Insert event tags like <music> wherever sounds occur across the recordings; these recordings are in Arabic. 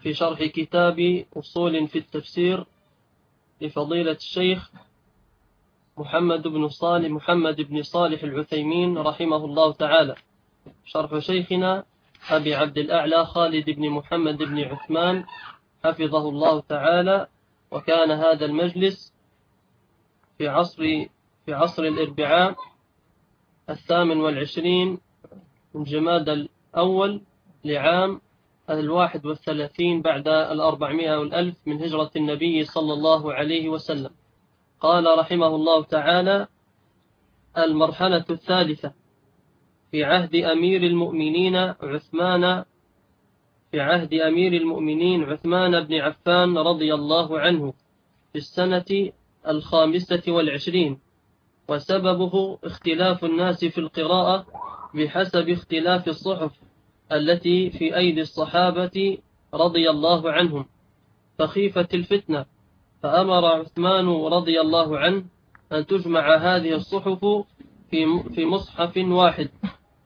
في شرح كتاب أصول في التفسير لفضيلة الشيخ محمد بن صالح محمد بن صالح العثيمين رحمه الله تعالى. شرح شيخنا أبي عبد الأعلى خالد بن محمد بن عثمان حفظه الله تعالى وكان هذا المجلس في عصر في عصر الأربعاء الثامن والعشرين من جماد الأول لعام الواحد والثلاثين بعد الأربعمائة والألف من هجرة النبي صلى الله عليه وسلم. قال رحمه الله تعالى المرحلة الثالثة في عهد أمير المؤمنين عثمان في عهد أمير المؤمنين عثمان بن عفان رضي الله عنه في السنة الخامسة والعشرين. وسببه اختلاف الناس في القراءة بحسب اختلاف الصحف. التي في أيدي الصحابة رضي الله عنهم فخيفة الفتنة فأمر عثمان رضي الله عنه أن تجمع هذه الصحف في في مصحف واحد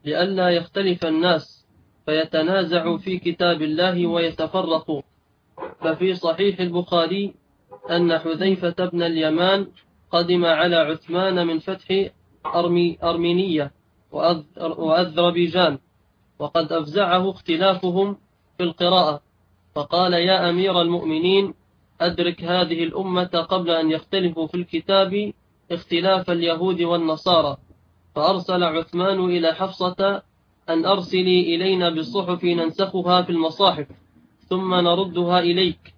لئلا يختلف الناس فيتنازعوا في كتاب الله ويتفرقوا. ففي صحيح البخاري أن حذيفة بن اليمان قدم على عثمان من فتح أرمي أرمينية وأذربيجان. وقد أفزعه اختلافهم في القراءة. فقال يا أمير المؤمنين أدرك هذه الأمة قبل أن يختلفوا في الكتاب اختلاف اليهود والنصارى. فأرسل عثمان إلى حفصة أن أرسلي إلينا بالصحف ننسخها في المصاحف ثم نردها إليك.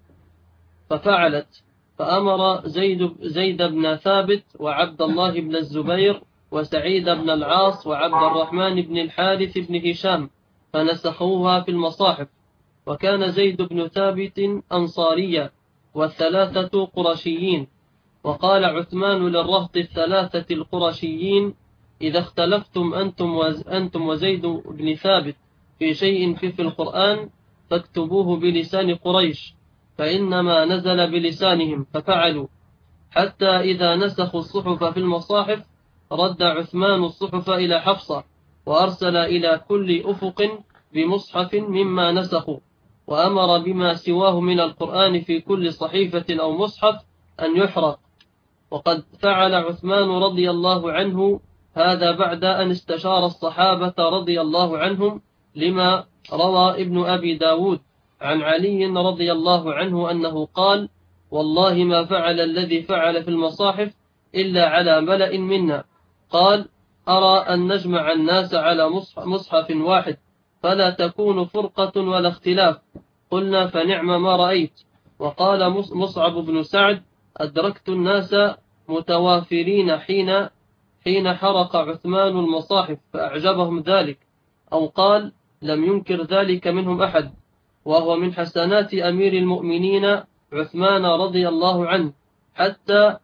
ففعلت. فأمر زيد, زيد بن ثابت وعبد الله بن الزبير وسعيد بن العاص وعبد الرحمن بن الحارث بن هشام فنسخوها في المصاحف. وكان زيد بن ثابت أنصاريا والثلاثة قرشيين. وقال عثمان للرهط الثلاثة القرشيين إذا اختلفتم أنتم, أنتم وزيد بن ثابت في شيء في, في القرآن فاكتبوه بلسان قريش فإنما نزل بلسانهم ففعلوا. حتى إذا نسخوا الصحف في المصاحف رد عثمان الصحف إلى حفصة وأرسل إلى كل أفق بمصحف مما نسخوا وأمر بما سواه من القرآن في كل صحيفة أو مصحف أن يحرق. وقد فعل عثمان رضي الله عنه هذا بعد أن استشار الصحابة رضي الله عنهم لما روى ابن أبي داود عن علي رضي الله عنه أنه قال والله ما فعل الذي فعل في المصاحف إلا على ملأ منا قال أرى أن نجمع الناس على مصحف واحد فلا تكون فرقة ولا اختلاف. قلنا فنعم ما رأيت. وقال مصعب بن سعد أدركت الناس متوافرين حين حين حرق عثمان المصاحف فأعجبهم ذلك. أو قال لم ينكر ذلك منهم أحد. وهو من حسنات أمير المؤمنين عثمان رضي الله عنه حتى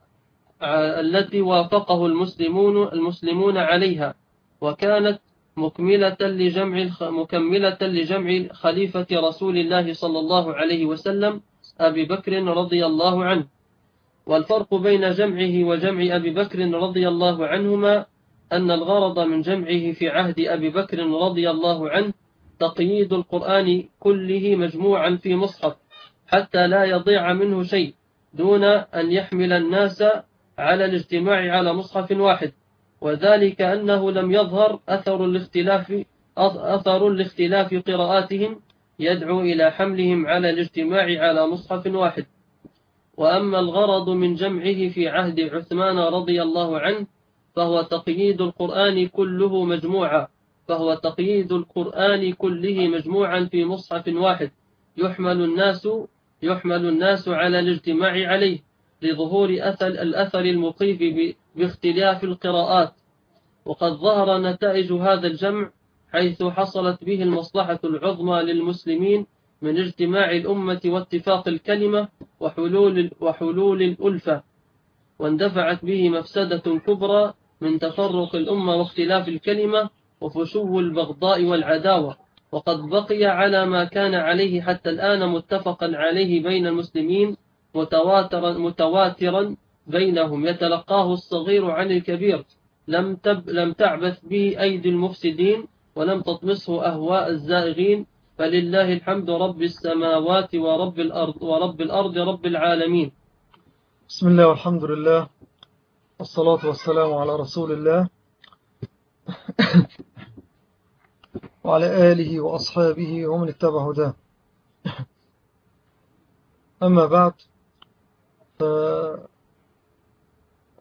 التي وافقه المسلمون المسلمون عليها وكانت مكملة لجمع مكملة لجمع خليفة رسول الله صلى الله عليه وسلم أبي بكر رضي الله عنه. والفرق بين جمعه وجمع أبي بكر رضي الله عنهما أن الغرض من جمعه في عهد أبي بكر رضي الله عنه تقييد القرآن كله مجموعا في مصحف حتى لا يضيع منه شيء دون أن يحمل الناس على الاجتماع على مصحف واحد وذلك أنه لم يظهر أثر الاختلاف أثر لاختلاف قراءاتهم يدعو إلى حملهم على الاجتماع على مصحف واحد. وأما الغرض من جمعه في عهد عثمان رضي الله عنه فهو تقييد القرآن كله مجموعا فهو تقييد القرآن كله مجموعا في مصحف واحد. يحمل الناس يحمل الناس على الاجتماع عليه. لظهور أثر الأثر المخيف باختلاف القراءات. وقد ظهر نتائج هذا الجمع حيث حصلت به المصلحة العظمى للمسلمين من اجتماع الأمة واتفاق الكلمة وحلول, وحلول الألفة واندفعت به مفسدة كبرى من تفرق الأمة واختلاف الكلمة وفشو البغضاء والعداوة. وقد بقي على ما كان عليه حتى الآن متفقا عليه بين المسلمين متواترا, متواترا بينهم. يتلقاه الصغير عن الكبير. لم, تب لم تعبث به أيدي المفسدين ولم تطمسه أهواء الزائغين. فلله الحمد رب السماوات ورب الأرض ورب الأرض رب العالمين. بسم الله والحمد لله. والصلاة والسلام على رسول الله. <laughs> وعلى آله وأصحابه ومن اتبع هداه. أما بعد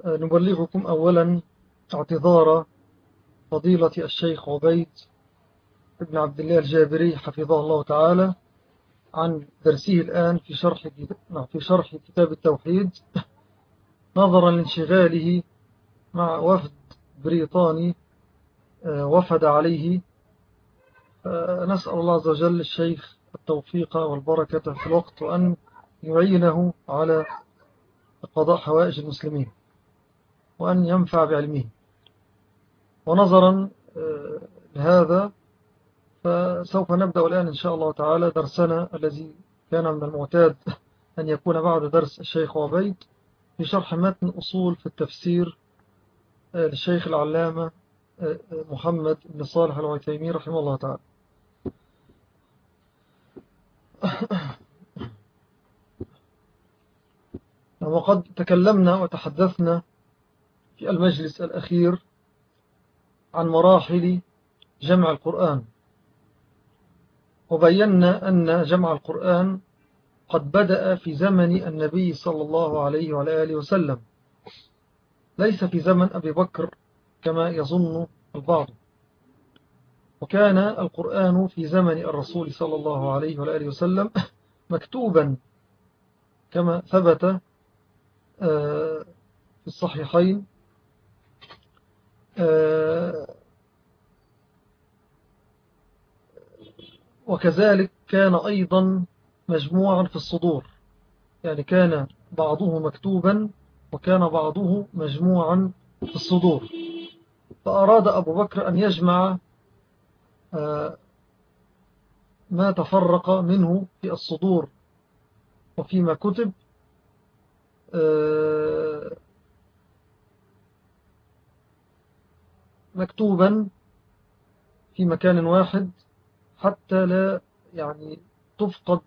فنبلغكم أولا اعتذار فضيلة الشيخ عبيد ابن عبد الله الجابري حفظه الله تعالى عن درسه الآن في شرح نعم، في شرح كتاب التوحيد نظرا لانشغاله مع وفد بريطاني آه، وفد عليه. نسأل الله عز وجل الشيخ التوفيق والبركة في الوقت وأن يعينه على قضاء حوائج المسلمين وأن ينفع بعلمه. ونظرا آه، لهذا فسوف نبدأ الآن إن شاء الله تعالى درسنا الذي كان من المعتاد <laughs> أن يكون بعد درس الشيخ عبيد في شرح متن أصول في التفسير آه، للشيخ العلامة آه، محمد بن صالح العثيمين رحمه الله تعالى. <laughs> وقد تكلمنا وتحدثنا في المجلس الأخير عن مراحل جمع القرآن. وبينا أن جمع القرآن قد بدأ في زمن النبي صلى الله عليه وعلى آله وسلم. ليس في زمن أبي بكر كما يظن البعض. وكان القرآن في زمن الرسول صلى الله عليه وآله وسلم مكتوبا كما ثبت في الصحيحين. آه، وكذلك كان أيضا مجموعا في الصدور. يعني كان بعضه مكتوبا وكان بعضه مجموعا في الصدور. فأراد أبو بكر أن يجمع آه، ما تفرق منه في الصدور وفيما كتب آه، مكتوبا في مكان واحد حتى لا يعني تفقد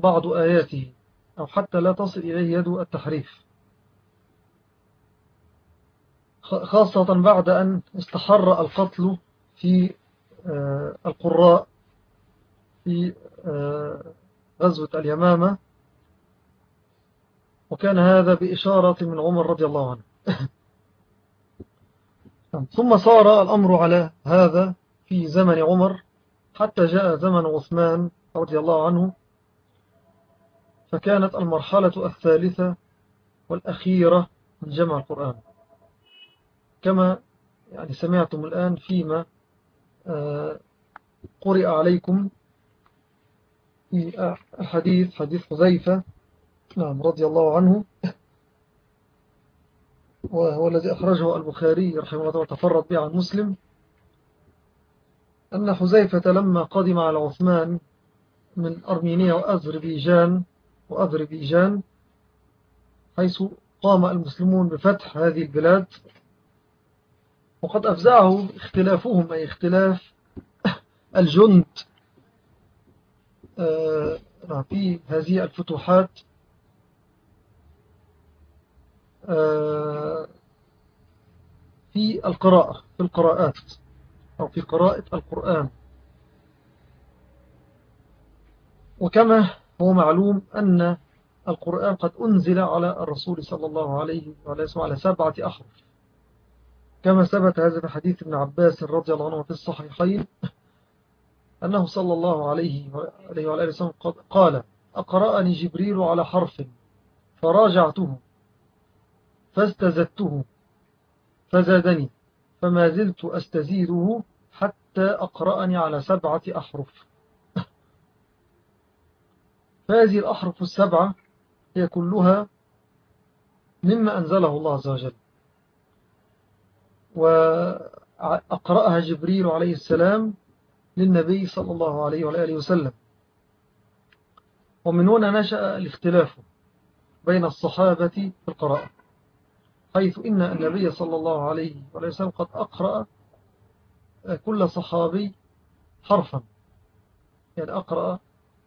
بعض آياته أو حتى لا تصل إليه يد التحريف. خاصة بعد أن استحر القتل في آه، القراء في آه، غزوة اليمامة. وكان هذا بإشارة من عمر رضي الله عنه. <laughs> ثم صار الأمر على هذا في زمن عمر حتى جاء زمن عثمان رضي الله عنه فكانت المرحلة الثالثة والأخيرة من جمع القرآن. كما يعني سمعتم الآن فيما آه، قرئ عليكم في حديث حديث حذيفة نعم رضي الله عنه. وهو الذي أخرجه البخاري رحمه الله وتفرد به عن مسلم. أن حزيفة لما قدم على عثمان من أرمينيا وأذربيجان وأذربيجان حيث قام المسلمون بفتح هذه البلاد وقد أفزعه اختلافهم أي اختلاف <coughs> الجند. آه، في هذه الفتوحات في القراءة في القراءات أو في قراءة القرآن. وكما هو معلوم أن القرآن قد أنزل على الرسول صلى الله عليه وسلم على سبعة أحرف. كما ثبت هذا في حديث ابن عباس رضي الله عنه في الصحيحين أنه صلى الله عليه وآله وسلم قال أقرأني جبريل على حرف فراجعته. فاستزدته فزادني فما زلت أستزيده حتى أقرأني على سبعة أحرف. <laughs> فهذه الأحرف السبعة هي كلها مما أنزله الله عز وجل. وأقرأها جبريل عليه السلام للنبي صلى الله عليه وآله وسلم. ومن هنا نشأ الاختلاف بين الصحابة في القراءة. حيث إن النبي صلى الله عليه وسلم قد أقرأ كل صحابي حرفا. يعني أقرأ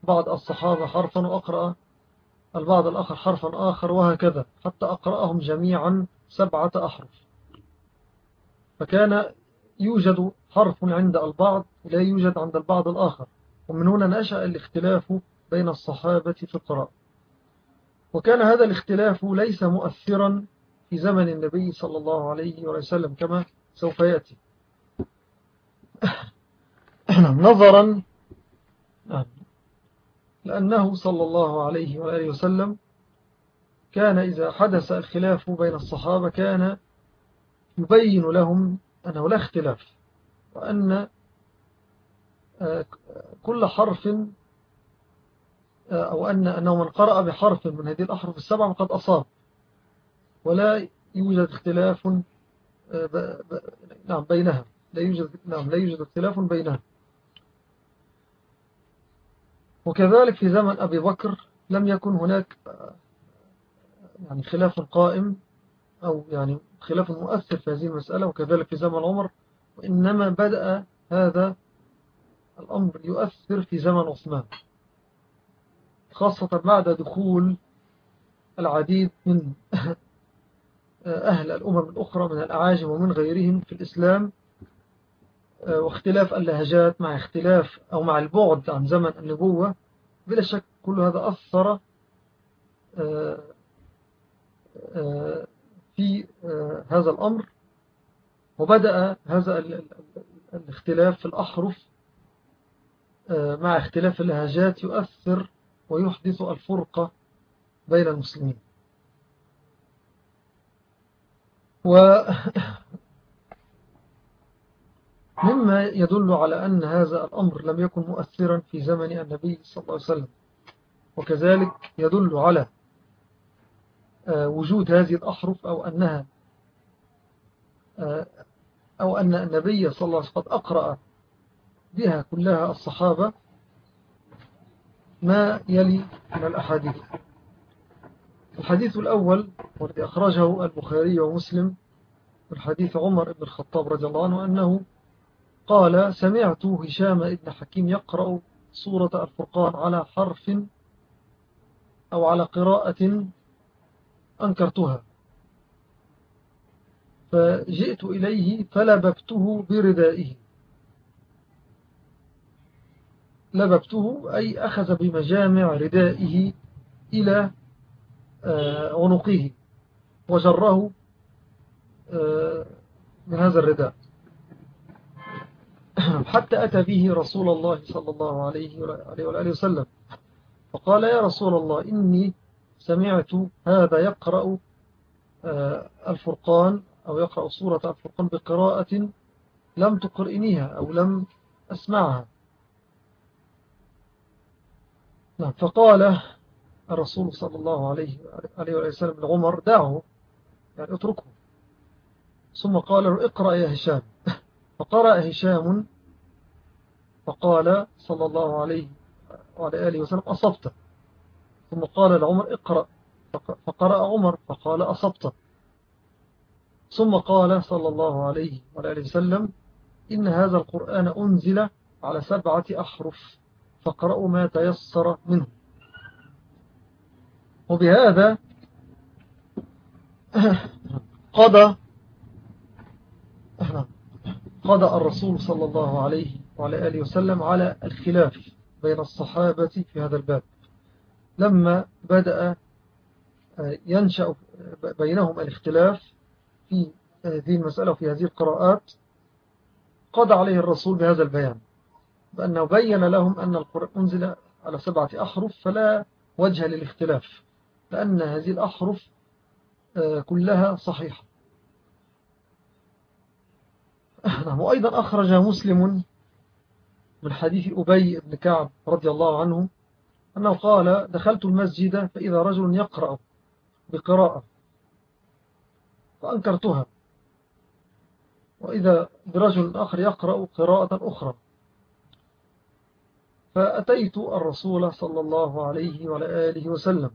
بعض الصحابة حرفا وأقرأ البعض الآخر حرفا آخر وهكذا حتى أقرأهم جميعا سبعة أحرف. فكان يوجد حرف عند البعض لا يوجد عند البعض الآخر. ومن هنا نشأ الاختلاف بين الصحابة في القراءة. وكان هذا الاختلاف ليس مؤثرا في زمن النبي صلى الله عليه وسلم كما سوف يأتي. <coughs> نظرا لأنه صلى الله عليه وآله وسلم كان إذا حدث الخلاف بين الصحابة كان يبين لهم أنه لا اختلاف وأن آه، كل حرف آه، أو أن أنه من قرأ بحرف من هذه الأحرف السبعة فقد أصاب. ولا يوجد اختلاف آه، نعم بينها. لا يوجد نعم لا يوجد اختلاف بينها. وكذلك في زمن أبي بكر لم يكن هناك يعني خلاف قائم أو يعني خلاف مؤثر في هذه المسألة وكذلك في زمن عمر. وإنما بدأ هذا الأمر يؤثر في زمن عثمان خاصة بعد دخول العديد من <laughs> أهل الأمم الأخرى من الأعاجم ومن غيرهم في الإسلام واختلاف اللهجات مع اختلاف أو مع البعد عن زمن النبوة بلا شك كل هذا أثر آه، آه، في آه، هذا الأمر وبدأ هذا الاختلاف في الأحرف مع اختلاف اللهجات يؤثر ويحدث الفرقة بين المسلمين. و <coughs> مما يدل على أن هذا الأمر لم يكن مؤثرا في زمن النبي صلى الله عليه وسلم. وكذلك يدل على آه، وجود هذه الأحرف أو أنها آه، أو أن النبي صلى الله عليه وسلم قد أقرأ بها كلها الصحابة ما يلي من الأحاديث. الحديث الأول والذي أخرجه البخاري ومسلم الحديث عمر بن الخطاب رضي الله عنه أنه قال سمعت هشام ابن حكيم يقرأ سورة الفرقان على حرف أو على قراءة أنكرتها. فجئت إليه فلببته بردائه. لببته أي أخذ بمجامع ردائه إلى عنقه وجره آه، من هذا الرداء. <clears throat> حتى أتى به رسول الله صلى الله عليه وآله وسلم فقال يا رسول الله إني سمعت هذا يقرأ آه، الفرقان أو يقرأ سورة الفرقان بقراءة لم تقرئنيها أو لم أسمعها. نعم، فقال الرسول صلى الله عليه وسلم لعمر دعه يعني اتركه. ثم قال اقرأ يا هشام. <laughs> فقرأ هشام فقال صلى الله عليه وعلى آله وسلم أصبت. ثم قال لعمر اقرأ. فقرأ عمر فقال أصبت. ثم قال صلى الله عليه وعلى آله وسلم إن هذا القرآن أنزل على سبعة أحرف فقرأوا ما تيسر منه. وبهذا قضى قضى الرسول صلى الله عليه وعلى آله وسلم على الخلاف بين الصحابة في هذا الباب. لما بدأ آه، ينشأ بينهم الاختلاف في هذه المسألة وفي هذه القراءات قضى عليه الرسول بهذا البيان بأنه بين لهم أن القرآن أنزل على سبعة أحرف فلا وجه للاختلاف. لأن هذه الأحرف آه، كلها صحيحة. <laughs> نعم وأيضا أخرج مسلم من حديث أبي بن كعب رضي الله عنه أنه قال دخلت المسجد فإذا رجل يقرأ بقراءة فأنكرتها وإذا برجل آخر يقرأ قراءة أخرى. فأتيت الرسول صلى الله عليه وعلى آله وسلم.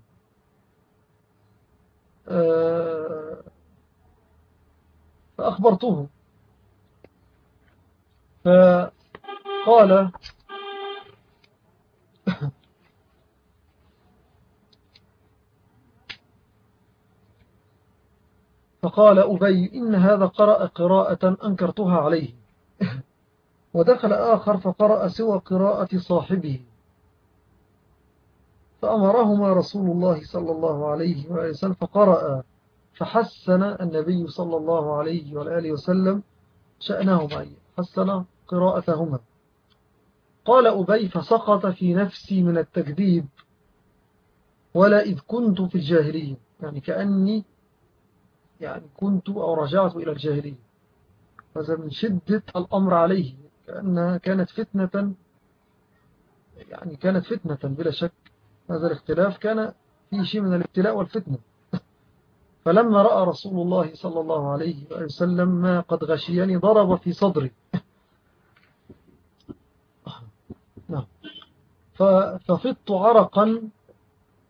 فأخبرته. فقال فقال أبي إن هذا قرأ قراءة أنكرتها عليه. ودخل آخر فقرأ سوى قراءة صاحبه. فأمرهما رسول الله صلى الله عليه وسلم فقرأ فحسن النبي صلى الله عليه وآله وسلم شأنهما حسن قراءتهما. قال أبي فسقط في نفسي من التكذيب ولا إذ كنت في الجاهلية. يعني كأني يعني كنت أو رجعت إلى الجاهلية. هذا من شدة الأمر عليه كأنها كانت فتنة يعني كانت فتنة بلا شك. هذا الاختلاف كان فيه شيء من الابتلاء والفتنة. فلما رأى رسول الله صلى الله عليه وسلم ما قد غشيني ضرب في صدري. نعم. ففضت عرقا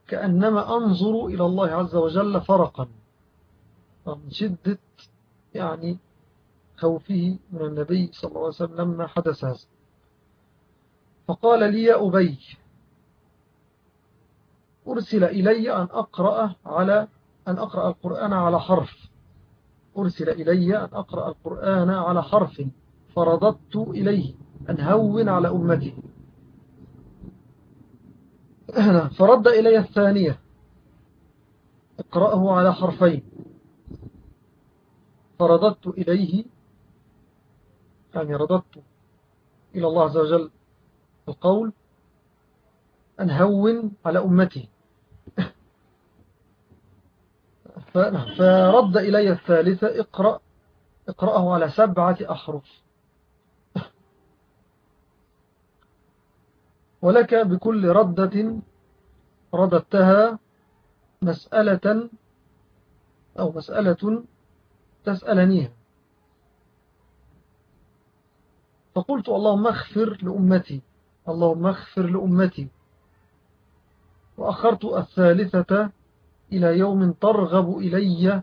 كأنما أنظر إلى الله عز وجل فرقا. من شدة يعني خوفه من النبي صلى الله عليه وسلم لما حدث هذا. فقال لي يا أبي أرسل إلي أن أقرأ على أن أقرأ القرآن على حرف. أرسل إلي أن أقرأ القرآن على حرف فرضت إليه أن هون على أمتي. <clears throat> فرد إلي الثانية. اقرأه على حرفين. فرددت إليه يعني رددت إلى الله عز وجل القول أن هون على أمتي. فرد إلي الثالثة اقرأ اقرأه على سبعة أحرف. ولك بكل ردة رددتها مسألة أو مسألة تسألنيها. فقلت اللهم اغفر لأمتي اللهم اغفر لأمتي. وأخرت الثالثة إلى يوم ترغب إلي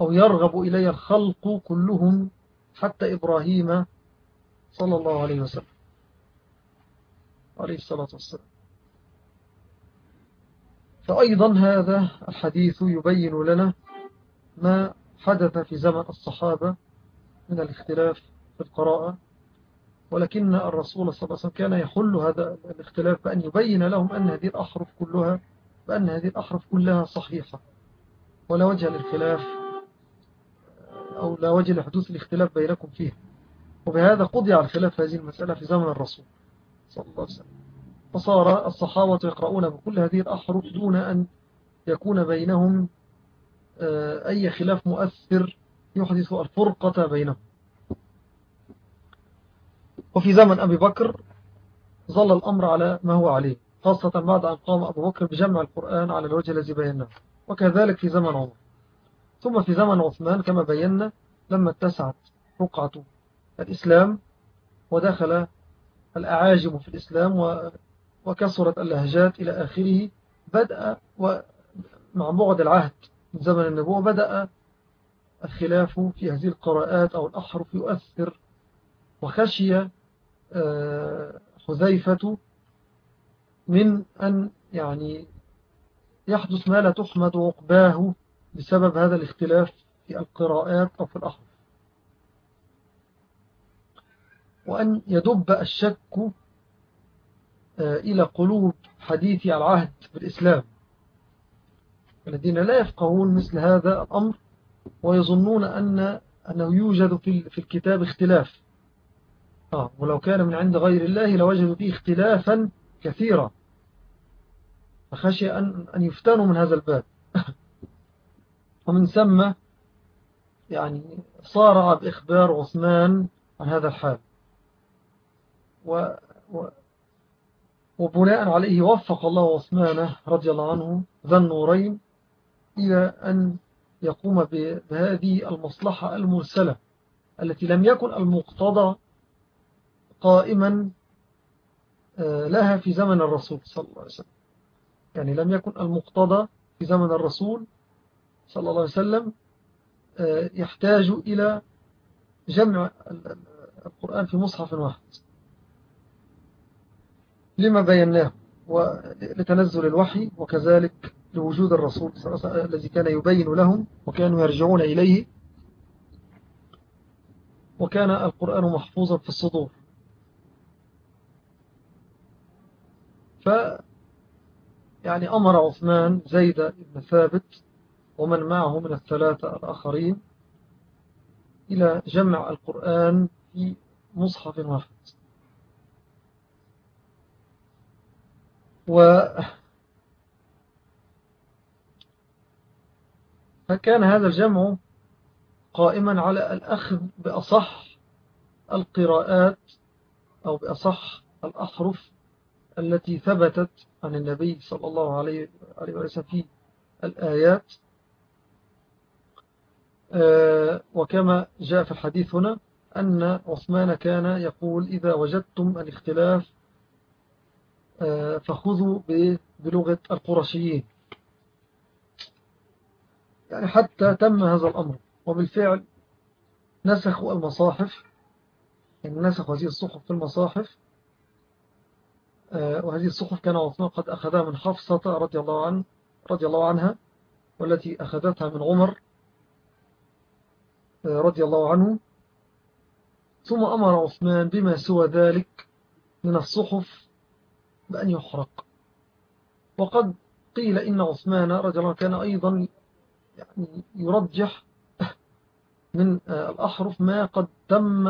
أو يرغب إلي الخلق كلهم حتى إبراهيم صلى الله عليه وسلم. عليه الصلاة والسلام. فأيضا هذا الحديث يبين لنا ما حدث في زمن الصحابة من الاختلاف في القراءة ولكن الرسول صلى الله عليه وسلم كان يحل هذا الاختلاف بأن يبين لهم أن هذه الأحرف كلها بأن هذه الأحرف كلها صحيحة. ولا وجه للخلاف أو لا وجه لحدوث الاختلاف بينكم فيها وبهذا قضي على الخلاف هذه المسألة في زمن الرسول صلى الله عليه وسلم. فصار الصحابة يقرؤون بكل هذه الأحرف دون أن يكون بينهم آه، أي خلاف مؤثر يحدث الفرقة بينهم. وفي زمن أبي بكر ظل الأمر على ما هو عليه خاصة بعد أن قام أبو بكر بجمع القرآن على الوجه الذي بيناه وكذلك في زمن عمر. ثم في زمن عثمان كما بينا لما اتسعت رقعة الإسلام ودخل الأعاجم في الإسلام وكسرت اللهجات إلى آخره بدأ مع بعد العهد من زمن النبوة بدأ الخلاف في هذه القراءات أو الأحرف يؤثر وخشي آه، حذيفة من أن يعني يحدث ما لا تحمد عقباه بسبب هذا الاختلاف في القراءات أو في الأحرف وأن يدب الشك آه، إلى قلوب حديثي العهد بالإسلام الذين لا يفقهون مثل هذا الأمر ويظنون أن أنه يوجد في الكتاب اختلاف. آه ولو كان من عند غير الله لوجدوا فيه اختلافا كثيرا. فخشي أن, أن يفتنوا من هذا الباب. <laughs> ومن ثم يعني صارع بإخبار عثمان عن هذا الحال. و و وبناء عليه وفق الله عثمان رضي الله عنه ذا النورين إلى أن يقوم بهذه المصلحة المرسلة التي لم يكن المقتضى قائما آه، لها في زمن الرسول صلى الله عليه وسلم. يعني لم يكن المقتضى في زمن الرسول صلى الله عليه وسلم آه، يحتاج إلى جمع القرآن في مصحف واحد. لما بيناه؟ ولتنزل الوحي وكذلك لوجود الرسول صلى الله عليه وسلم الذي كان يبين لهم وكانوا يرجعون إليه. وكان القرآن محفوظا في الصدور. يعني أمر عثمان زيد بن ثابت ومن معه من الثلاثة الآخرين إلى جمع القرآن في مصحف واحد. و فكان هذا الجمع قائما على الأخذ بأصح القراءات أو بأصح الأحرف التي ثبتت عن النبي صلى الله عليه وسلم في الآيات. آه، وكما جاء في الحديث هنا أن عثمان كان يقول إذا وجدتم الاختلاف آه، فخذوا بلغة القرشيين. يعني حتى تم هذا الأمر وبالفعل نسخوا المصاحف يعني نسخوا هذه الصحف في المصاحف وهذه الصحف كان عثمان قد أخذها من حفصة رضي الله, عنه رضي الله عنها والتي أخذتها من عمر آه، رضي الله عنه. ثم أمر عثمان بما سوى ذلك من الصحف بأن يحرق. وقد قيل إن عثمان رضي الله كان أيضا يعني يرجح من آه، الأحرف ما قد تم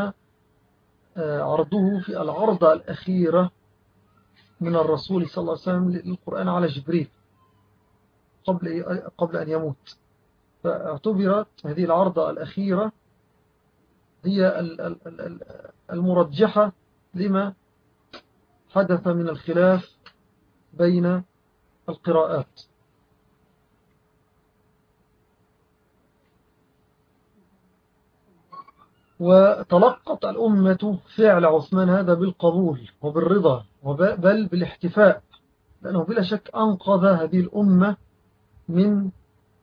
آه، عرضه في العرضة الأخيرة من الرسول صلى الله عليه وسلم للقرآن على جبريل قبل قبل أن يموت. فاعتبرت هذه العرضة الأخيرة هي المرجحة لما حدث من الخلاف بين القراءات. وتلقت الأمة فعل عثمان هذا بالقبول وبالرضا بل بالاحتفاء لأنه بلا شك أنقذ هذه الأمة من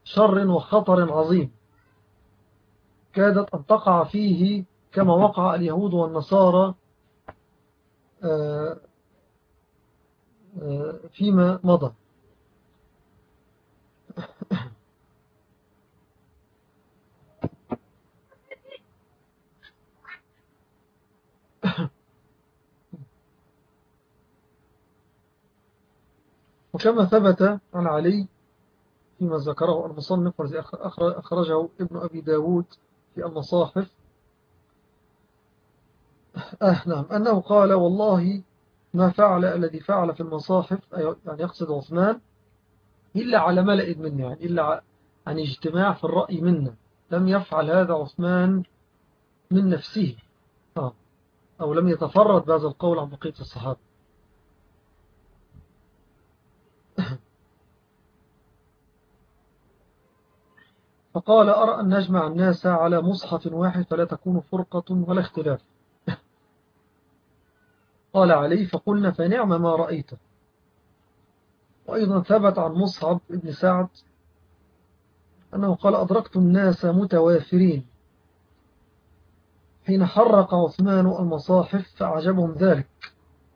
شر وخطر عظيم. كادت أن تقع فيه كما وقع اليهود والنصارى آه، آه، فيما مضى. وكما ثبت عن علي فيما ذكره المصنف والذي أخرجه ابن أبي داود في المصاحف. آه نعم. أنه قال والله ما فعل الذي فعل في المصاحف يعني يقصد عثمان إلا على ملئ منا يعني إلا عن اجتماع في الرأي منا لم يفعل هذا عثمان من نفسه آه أو لم يتفرد بهذا القول عن بقية الصحابة. فقال أرى أن نجمع الناس على مصحف واحد فلا تكون فرقة ولا اختلاف. <laughs> قال علي فقلنا فنعم ما رأيت. وأيضا ثبت عن مصعب بن سعد أنه قال أدركت الناس متوافرين. حين حرق عثمان المصاحف فأعجبهم ذلك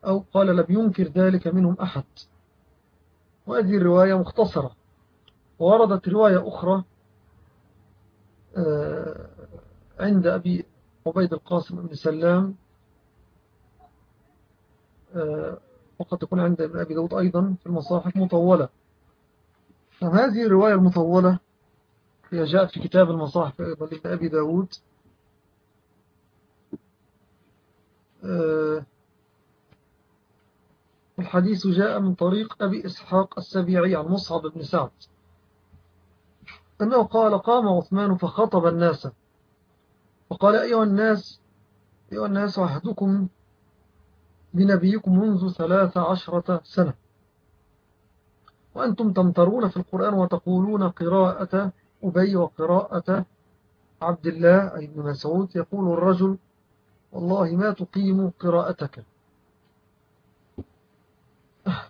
أو قال لم ينكر ذلك منهم أحد. وهذه الرواية مختصرة. ووردت رواية أخرى عند أبي عبيد القاسم بن سلام آه، وقد تكون عند ابن أبي داود أيضا في المصاحف مطولة. هذه الرواية المطولة هي جاءت في كتاب المصاحف أيضا لابن أبي داود. آه، الحديث جاء من طريق أبي إسحاق السبيعي عن مصعب بن سعد. أنه قال قام عثمان فخطب الناس. وقال أيها الناس أيها الناس عهدكم بنبيكم منذ ثلاث عشرة سنة. وأنتم تمترون في القرآن وتقولون قراءة أبي وقراءة عبد الله أي ابن مسعود. يقول الرجل والله ما تقيم قراءتك.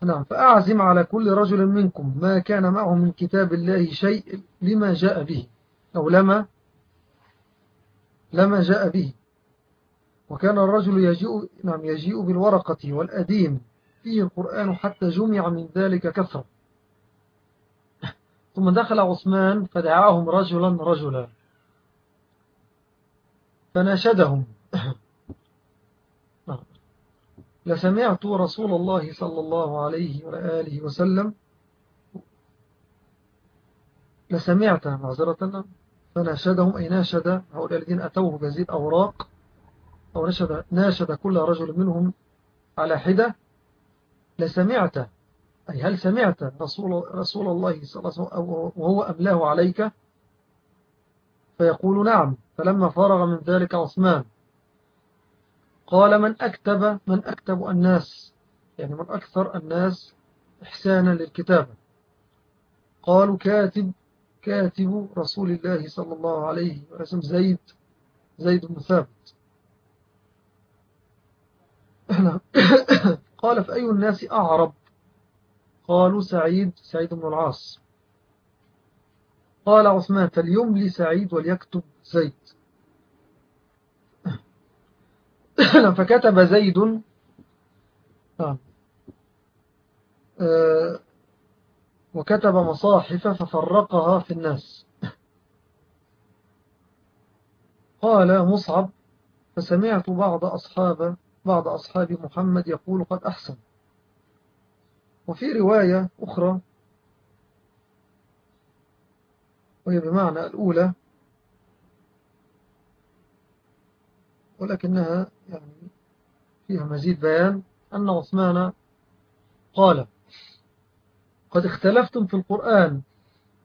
نعم. فأعزم على كل رجل منكم ما كان معه من كتاب الله شيء لما جاء به. أو لما لما جاء به. وكان الرجل يجيء, نعم يجيء بالورقة والأديم. فيه القرآن حتى جمع من ذلك كثرة. <laughs> ثم دخل عثمان فدعاهم رجلا رجلا. فناشدهم. <laughs> لسمعت رسول الله صلى الله عليه وآله وسلم. لسمعت معذرة. فناشدهم أي ناشد هؤلاء الذين أتوه بزيد أوراق أو ناشد, ناشد كل رجل منهم على حدة. لسمعت أي هل سمعت رسول, رسول الله صلى الله عليه وسلم وهو أملاه عليك؟ فيقول نعم. فلما فرغ من ذلك عثمان قال من أكتب من أكتب الناس يعني من أكثر الناس إحسانا للكتابة قالوا كاتب كاتب رسول الله صلى الله عليه وسلم زيد زيد بن ثابت. <coughs> قال فأي الناس أعرب؟ قالوا سعيد سعيد بن العاص. قال عثمان فليملي سعيد وليكتب زيد. <coughs> فكتب زيد آه. آه. وكتب مصاحف ففرقها في الناس <coughs> قال مصعب فسمعت بعض أصحاب بعض أصحاب محمد يقول قد أحسن وفي رواية أخرى وهي بمعنى الأولى ولكنها يعني فيها مزيد بيان أن عثمان قال قد اختلفتم في القرآن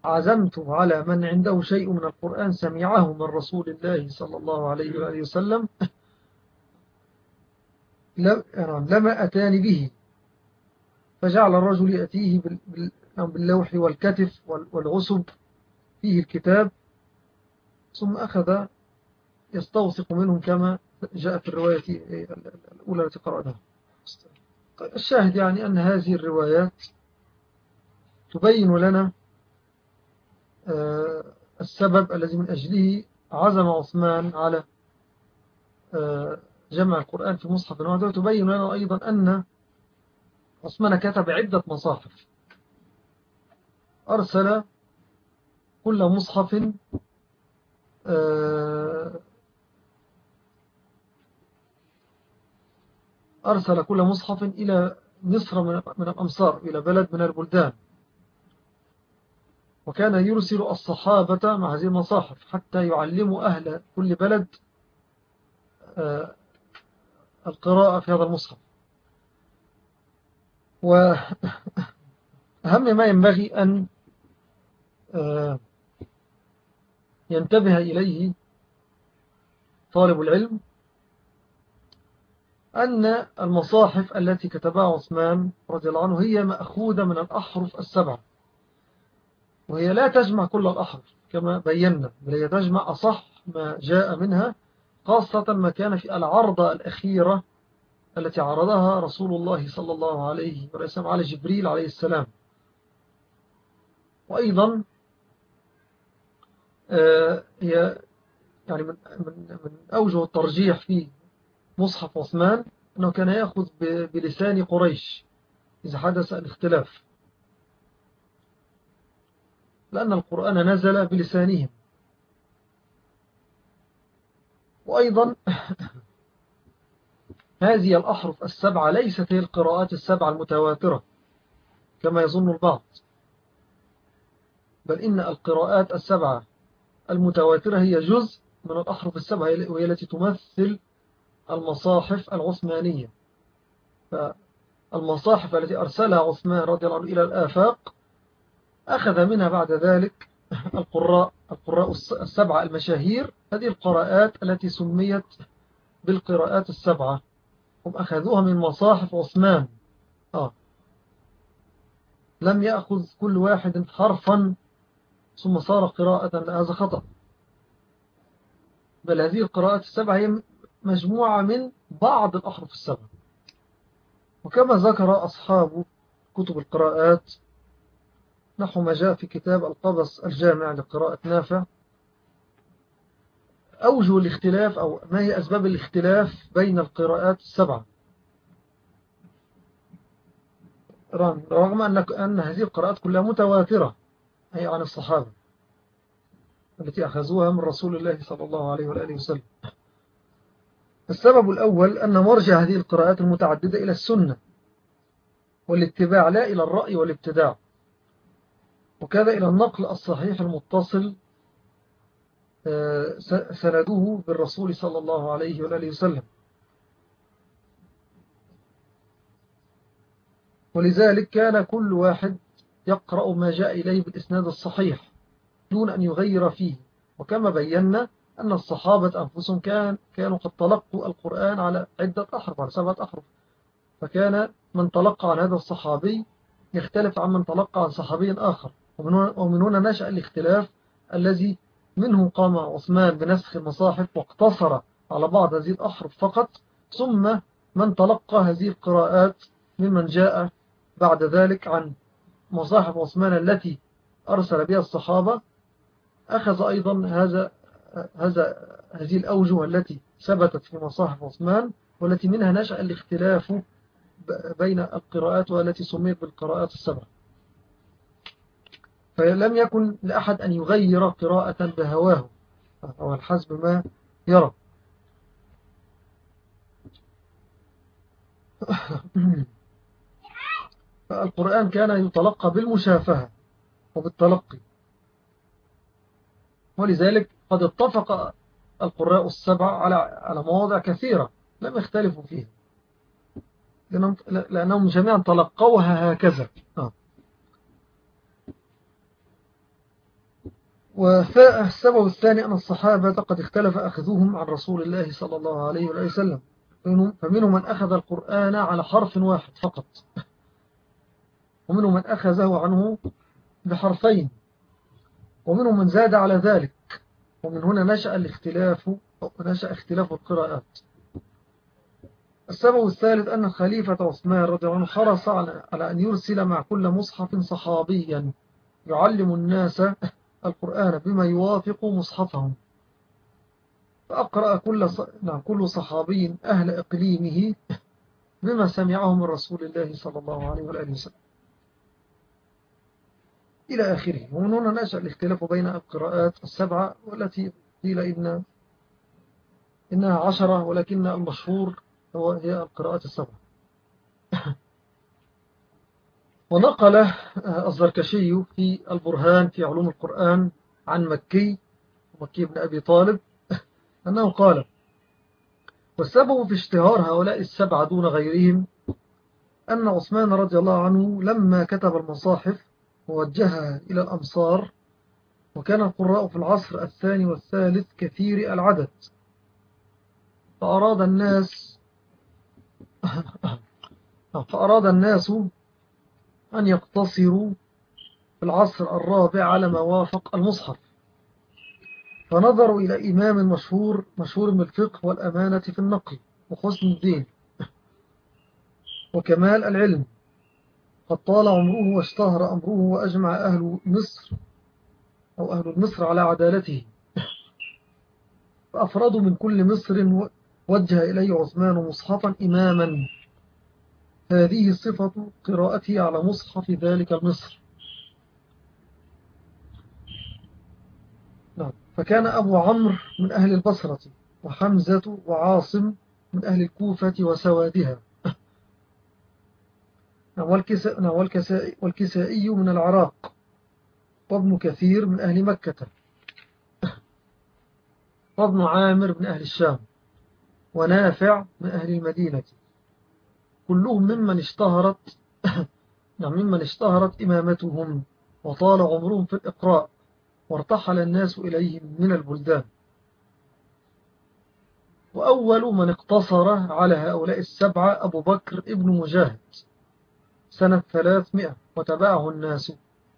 عزمت على من عنده شيء من القرآن سمعه من رسول الله صلى الله عليه وآله وسلم يعني لما أتاني به. فجعل الرجل يأتيه نعم، باللوح والكتف والعصب فيه الكتاب ثم أخذ يستوثق منهم كما جاء في الرواية الأولى التي قرأناها. الشاهد يعني أن هذه الروايات تبين لنا آه، السبب الذي من أجله عزم عثمان على آه، جمع القرآن في مصحف واحد. وتبين لنا أيضا أن عثمان كتب عدة مصاحف. أرسل كل مصحف أرسل كل مصحف إلى مصر من الأمصار إلى بلد من البلدان. وكان يرسل الصحابة مع هذه المصاحف حتى يعلموا أهل كل بلد آه، القراءة في هذا المصحف. وأهم <laughs> ما ينبغي أن آه، ينتبه إليه طالب العلم أن المصاحف التي كتبها عثمان رضي الله عنه هي مأخوذة من الأحرف السبعة. وهي لا تجمع كل الأحرف كما بينا بل هي تجمع أصح ما جاء منها خاصة ما كان في العرضة الأخيرة التي عرضها رسول الله صلى الله عليه وسلم على جبريل عليه السلام. وأيضا آه، هي يعني من, من, من أوجه الترجيح في مصحف عثمان أنه كان يأخذ بلسان قريش إذا حدث الاختلاف. لأن القرآن نزل بلسانهم. وأيضا <clears throat> هذه الأحرف السبعة ليست هي القراءات السبعة المتواترة كما يظن البعض. بل إن القراءات السبعة المتواترة هي جزء من الأحرف السبعة وهي التي تمثل المصاحف العثمانية. فالمصاحف التي أرسلها عثمان رضي الله عنه إلى الآفاق أخذ منها بعد ذلك القراء القراء السبعة المشاهير. هذه القراءات التي سميت بالقراءات السبعة. هم أخذوها من مصاحف عثمان. آه. لم يأخذ كل واحد حرفا ثم صار قراءة هذا خطأ. بل هذه القراءات السبعة هي مجموعة من بعض الأحرف السبعة وكما ذكر أصحاب كتب القراءات نحو ما جاء في كتاب القبص الجامع لقراءة نافع. أوجه الاختلاف أو ما هي أسباب الاختلاف بين القراءات السبعة؟ رغم أن, هذه القراءات كلها متواترة أي عن الصحابة التي أخذوها من رسول الله صلى الله عليه وآله وسلم. السبب الأول أن مرجع هذه القراءات المتعددة إلى السنة والاتباع لا إلى الرأي والابتداع وكذا إلى النقل الصحيح المتصل آه، سنده بالرسول صلى الله عليه وآله وسلم. ولذلك كان كل واحد يقرأ ما جاء إليه بالإسناد الصحيح دون أن يغير فيه. وكما بينا أن الصحابة أنفسهم كان كانوا قد تلقوا القرآن على عدة أحرف على سبعة أحرف. فكان من تلقى عن هذا الصحابي يختلف عن من تلقى عن صحابي آخر. ومن هنا نشأ الاختلاف الذي منه قام عثمان بنسخ المصاحف واقتصر على بعض هذه الأحرف فقط ثم من تلقى هذه القراءات ممن جاء بعد ذلك عن مصاحف عثمان التي أرسل بها الصحابة أخذ أيضا هذا هذا هذه الأوجه التي ثبتت في مصاحف عثمان والتي منها نشأ الاختلاف بين القراءات والتي سميت بالقراءات السبع. فلم يكن لأحد أن يغير قراءة بهواه أو الحسب ما يرى. <clears throat> فالقرآن كان يتلقى بالمشافهة وبالتلقي. ولذلك قد اتفق القراء السبع على على مواضع كثيرة لم يختلفوا فيها. لأنهم جميعا تلقوها هكذا. آه. والسبب الثاني أن الصحابة قد اختلف أخذوهم عن رسول الله صلى الله عليه وسلم. فمنهم من أخذ القرآن على حرف واحد فقط. ومنهم من أخذه عنه بحرفين. ومنهم من زاد على ذلك. ومن هنا نشأ الاختلاف نشأ اختلاف القراءات. السبب الثالث أن الخليفة عثمان رضي الله عنه حرص على أن يرسل مع كل مصحف صحابيا يعلم الناس القرآن بما يوافق مصحفهم. فأقرأ كل نعم كل صحابي أهل إقليمه بما سمعه من رسول الله صلى الله عليه وآله وسلم. إلى آخره. ومن هنا نشأ الاختلاف بين القراءات السبعة والتي قيل إن إنها عشرة ولكن المشهور هو هي القراءات السبعة. <laughs> ونقل الزركشي في البرهان في علوم القرآن عن مكي مكي بن أبي طالب <laughs> أنه قال والسبب في اشتهار هؤلاء السبعة دون غيرهم أن عثمان رضي الله عنه لما كتب المصاحف ووجهها إلى الأمصار وكان القراء في العصر الثاني والثالث كثير العدد. فأراد الناس <coughs> فأراد الناس أن يقتصروا في العصر الرابع على ما وافق المصحف. فنظروا إلى إمام مشهور مشهور بالفقه والأمانة في النقل وحسن الدين وكمال العلم. قد طال عمره واشتهر أمره وأجمع أهل مصر أو أهل مصر على عدالته. فأفرادوا من كل مصر وجه إليه عثمان مصحفا إماما. هذه صفة قراءته على مصحف ذلك المصر نعم. فكان أبو عمرو من أهل البصرة وحمزة وعاصم من أهل الكوفة وسوادها. والكسائي من العراق وابن كثير من أهل مكة وابن عامر من أهل الشام ونافع من أهل المدينة. كلهم ممن اشتهرت <coughs> نعم ممن اشتهرت إمامتهم وطال عمرهم في الإقراء وارتحل الناس إليهم من البلدان. وأول من اقتصر على هؤلاء السبعة أبو بكر ابن مجاهد. سنة 300 وتبعه الناس.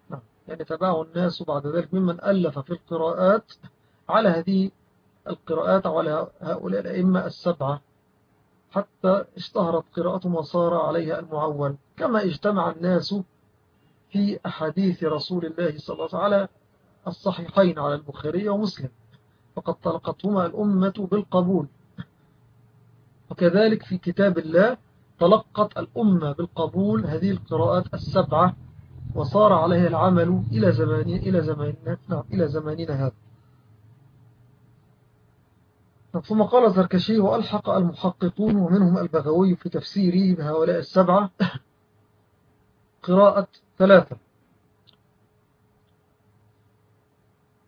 نعم، يعني تبعه الناس بعد ذلك ممن ألف في القراءات على هذه القراءات وعلى هؤلاء الأئمة السبعة حتى اشتهرت قراءتهم وصار عليها المعول. كما اجتمع الناس في أحاديث رسول الله صلى الله عليه وسلم الصحيحين على البخاري ومسلم. فقد طلقتهما الأمة بالقبول. وكذلك في كتاب الله تلقت الأمة بالقبول هذه القراءات السبعة وصار عليها العمل إلى زمان إلى زماننا نعم إلى زماننا هذا. ثم قال زركشي وألحق المحققون ومنهم البغوي في تفسيره بهؤلاء السبعة قراءة ثلاثة.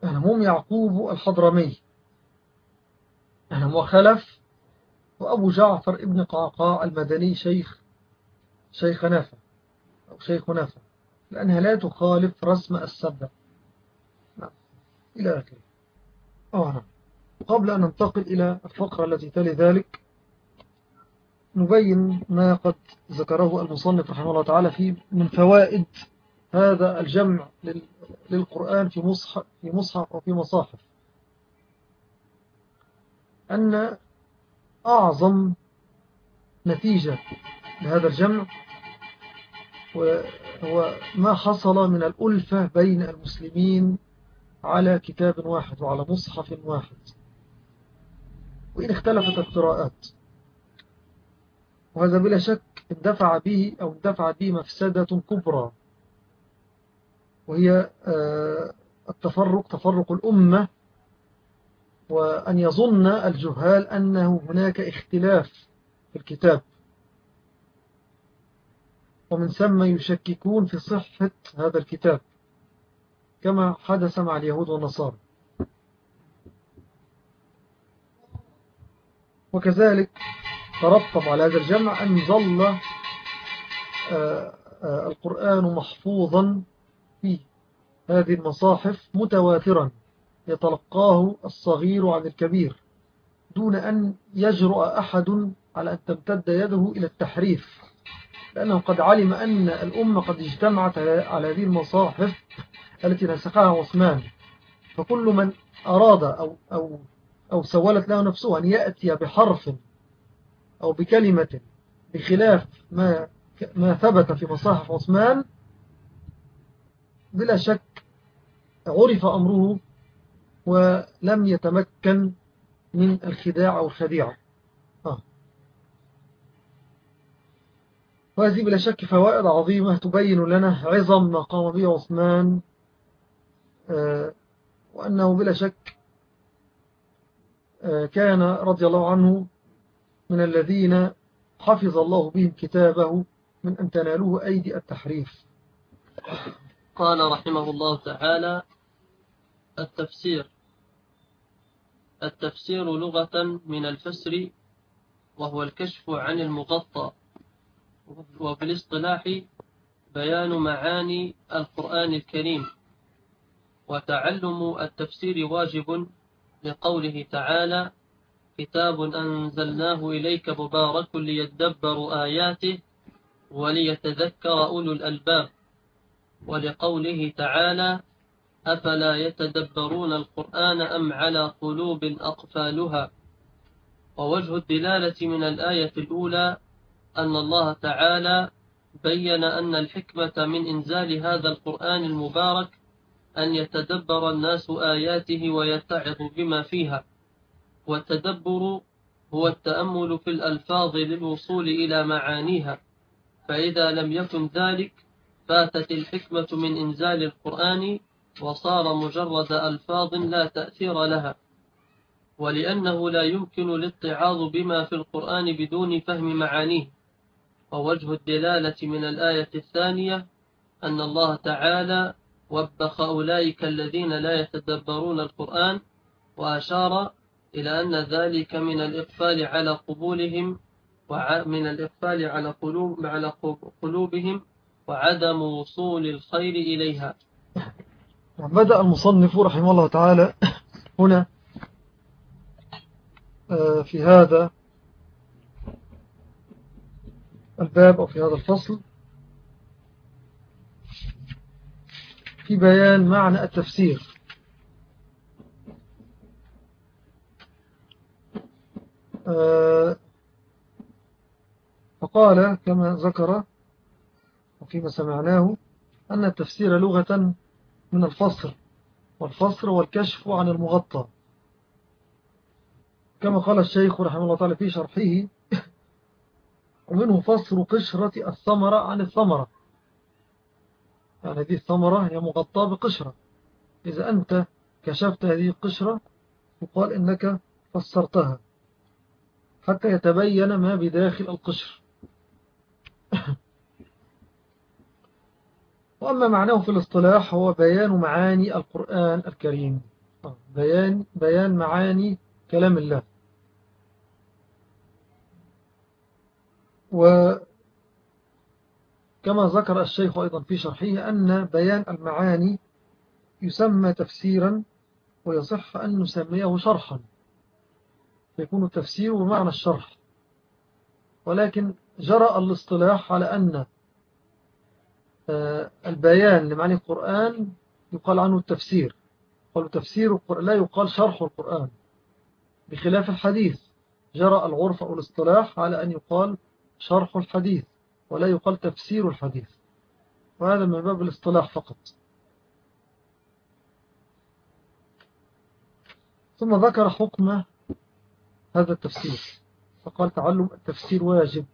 هم يعقوب الحضرمي وخلف وأبو جعفر ابن قعقاع المدني شيخ شيخ نافع أو شيخ نافع لأنها لا تخالف رسم السبع. نعم. إلى آخره. آه نعم قبل أن ننتقل إلى الفقرة التي تلي ذلك نبين ما قد ذكره المصنف رحمه الله تعالى في من فوائد هذا الجمع للقرآن في مصحف, في مصحف وفي مصاحف. أن أعظم نتيجة لهذا الجمع هو ما حصل من الألفة بين المسلمين على كتاب واحد وعلى مصحف واحد. وإن اختلفت القراءات. وهذا بلا شك اندفع به أو اندفع به مفسدة كبرى. وهي آه، التفرق تفرق الأمة وأن يظن الجهال أنه هناك اختلاف في الكتاب. ومن ثم يشككون في صحة هذا الكتاب كما حدث مع اليهود والنصارى. وكذلك ترتب على هذا الجمع أن ظل آه، آه، القرآن محفوظا في هذه المصاحف متواترا. يتلقاه الصغير عن الكبير دون أن يجرؤ أحد على أن تمتد يده إلى التحريف لأنه قد علم أن الأمة قد اجتمعت على هذه المصاحف التي نسخها عثمان. فكل من أراد أو, أو, أو سولت له نفسه أن يأتي بحرف أو بكلمة بخلاف ما, ما ثبت في مصاحف عثمان بلا شك عرف أمره ولم يتمكن من الخداع أو الخديعة آه. وهذه بلا شك فوائد عظيمة تبين لنا عظم ما قام به عثمان آه وأنه بلا شك آه كان رضي الله عنه من الذين حفظ الله بهم كتابه من أن تنالوه أيدي التحريف قال رحمه الله تعالى التفسير التفسير لغة من الفسر وهو الكشف عن المغطى. وفي الاصطلاح بيان معاني القرآن الكريم. وتعلم التفسير واجب لقوله تعالى كتاب أنزلناه إليك مبارك ليدبروا آياته وليتذكر أولو الألباب ولقوله تعالى أفلا يتدبرون القرآن أم على قلوب أقفالها؟ ووجه الدلالة من الآية الأولى أن الله تعالى بين أن الحكمة من إنزال هذا القرآن المبارك أن يتدبر الناس آياته ويتعظ بما فيها. والتدبر هو التأمل في الألفاظ للوصول إلى معانيها. فإذا لم يكن ذلك فاتت الحكمة من إنزال القرآن وصار مجرد ألفاظ لا تأثير لها ولأنه لا يمكن الاتعاظ بما في القرآن بدون فهم معانيه. ووجه الدلالة من الآية الثانية أن الله تعالى وبخ أولئك الذين لا يتدبرون القرآن وأشار إلى أن ذلك من الإقفال على قبولهم ومن الإقفال على قلوب على قلوبهم وعدم وصول الخير إليها. بدأ المصنف رحمه الله تعالى هنا آه، في هذا الباب أو في هذا الفصل في بيان معنى التفسير. آه، فقال كما ذكر وفيما سمعناه أن التفسير لغة من الفصل والفصل والكشف عن المغطى. كما قال الشيخ رحمه الله تعالى في شرحه ومنه فصل قشرة الثمرة عن الثمرة. يعني هذه الثمرة هي مغطاة بقشرة. إذا أنت كشفت هذه القشرة يقال إنك فسرتها حتى يتبين ما بداخل القشر. وأما معناه في الاصطلاح هو بيان معاني القرآن الكريم. بيان, بيان معاني كلام الله. وكما ذكر الشيخ أيضا في شرحه أن بيان المعاني يسمى تفسيرا ويصح أن نسميه شرحا. فيكون التفسير بمعنى الشرح. ولكن جرى الاصطلاح على أن البيان لمعنى القرآن يقال عنه التفسير. قالوا تفسير القرآن لا يقال شرح القرآن. بخلاف الحديث جرى العرف أو الاصطلاح على أن يقال شرح الحديث ولا يقال تفسير الحديث. وهذا من باب الاصطلاح فقط. ثم ذكر حكم هذا التفسير. فقال تعلم التفسير واجب.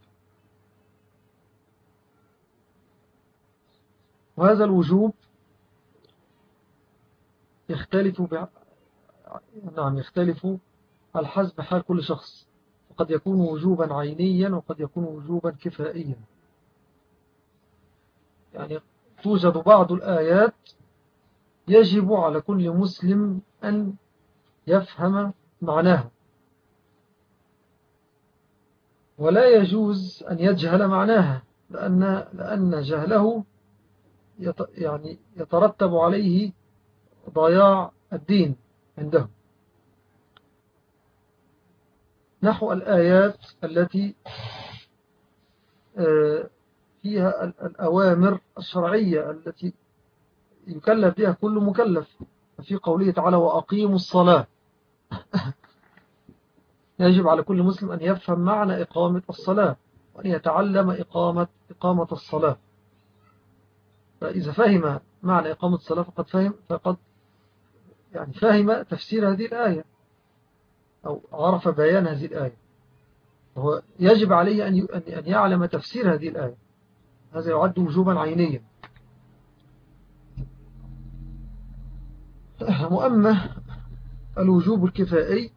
وهذا الوجوب يختلف ب... نعم يختلف على حسب حال كل شخص. وقد يكون وجوبا عينيا وقد يكون وجوبا كفائيا. يعني توجد بعض الآيات يجب على كل مسلم أن يفهم معناها. ولا يجوز أن يجهل معناها لأن, لأن جهله يعني يترتب عليه ضياع الدين عنده نحو الآيات التي آه، فيها الأوامر الشرعية التي يكلف بها كل مكلف في قوله تعالى وأقيموا الصلاة <laughs> يجب على كل مسلم أن يفهم معنى إقامة الصلاة وأن يتعلم إقامة, إقامة الصلاة. فإذا فهم معنى إقامة الصلاة فقد فهم فقد يعني فهم تفسير هذه الآية أو عرف بيان هذه الآية. وهو يجب عليه أن يعلم تفسير هذه الآية. هذا يعد وجوبا عينيا. وأما الوجوب الكفائي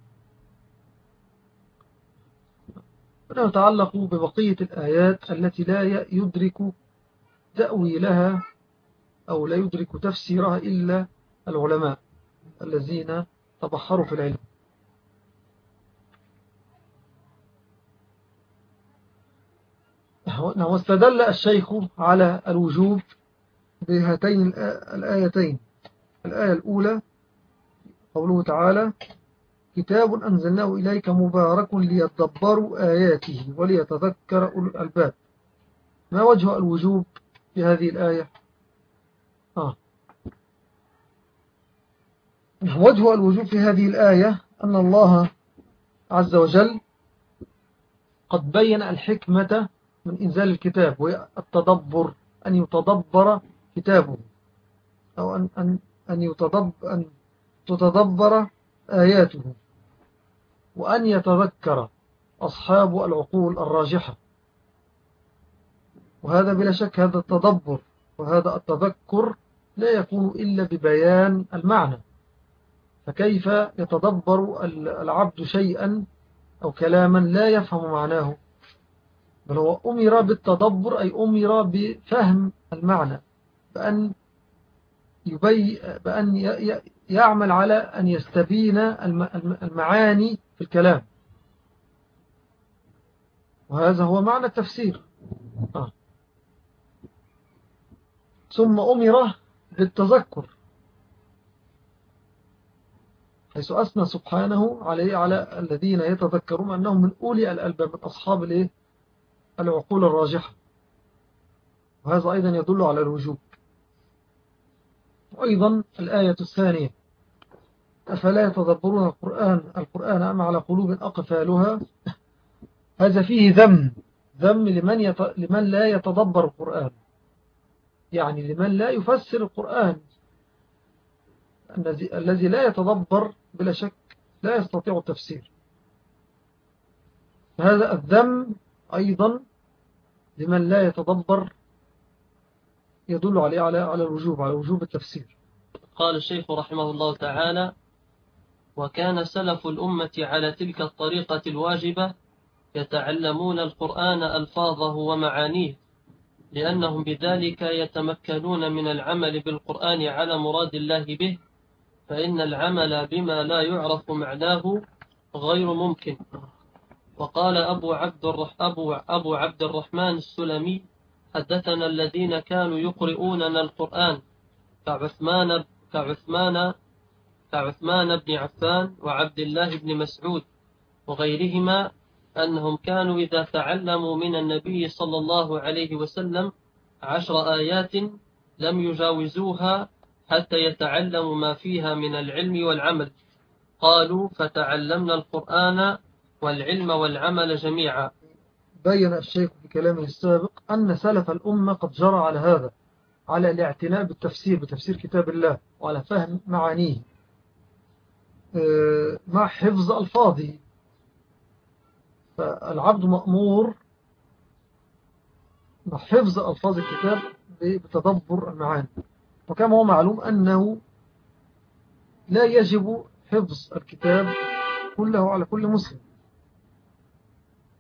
فإنه يتعلق ببقية الآيات التي لا يدرك تأويلها أو لا يدرك تفسيرها إلا العلماء الذين تبحروا في العلم. واستدل الشيخ على الوجوب بهاتين الآيتين. الآية الأولى قوله تعالى كتاب أنزلناه إليك مبارك ليتدبروا آياته وليتذكر أولو الألباب. ما وجه الوجوب في هذه الآية؟ آه. وجه الوجوب في هذه الآية أن الله عز وجل قد بين الحكمة من إنزال الكتاب والتدبر أن يتدبر كتابه أو أن, أن, أن, يتدبر أن تتدبر آياته وأن يتذكر أصحاب العقول الراجحة وهذا بلا شك هذا التدبر وهذا التذكر لا يكون إلا ببيان المعنى. فكيف يتدبر العبد شيئا أو كلاما لا يفهم معناه؟ بل هو أمر بالتدبر أي أمر بفهم المعنى بأن, يبي بأن يعمل على أن يستبين المعاني في الكلام. وهذا هو معنى التفسير. آه. ثم أمر بالتذكر حيث أثنى سبحانه عليه على الذين يتذكرون أنهم من أولي الألباب من أصحاب؟ العقول الراجحة. وهذا أيضا يدل على الوجوب. وأيضا الآية الثانية أفلا يتدبرون القرآن القرآن أم على قلوب أقفالها؟ هذا فيه ذم ذم لمن, يت... لمن لا يتدبر القرآن. يعني لمن لا يفسر القرآن الذي لا يتدبر بلا شك لا يستطيع التفسير. هذا الذم أيضا لمن لا يتدبر يدل عليه على على الوجوب على وجوب التفسير. قال الشيخ رحمه الله تعالى وكان سلف الأمة على تلك الطريقة الواجبة يتعلمون القرآن ألفاظه ومعانيه لأنهم بذلك يتمكنون من العمل بالقرآن على مراد الله به فإن العمل بما لا يعرف معناه غير ممكن. وقال أبو عبد, أبو, أبو عبد الرحمن السلمي حدثنا الذين كانوا يقرؤوننا القرآن كعثمان, كعثمان, كعثمان بن عفان وعبد الله بن مسعود وغيرهما أنهم كانوا إذا تعلموا من النبي صلى الله عليه وسلم عشر آيات لم يجاوزوها حتى يتعلموا ما فيها من العلم والعمل. قالوا فتعلمنا القرآن والعلم والعمل جميعا. بين الشيخ في كلامه السابق أن سلف الأمة قد جرى على هذا على الاعتناء بالتفسير بتفسير كتاب الله وعلى فهم معانيه آه، مع حفظ ألفاظه. فالعبد مأمور مع حفظ ألفاظ الكتاب بتدبر المعاني. وكما هو معلوم أنه لا يجب حفظ الكتاب كله على كل مسلم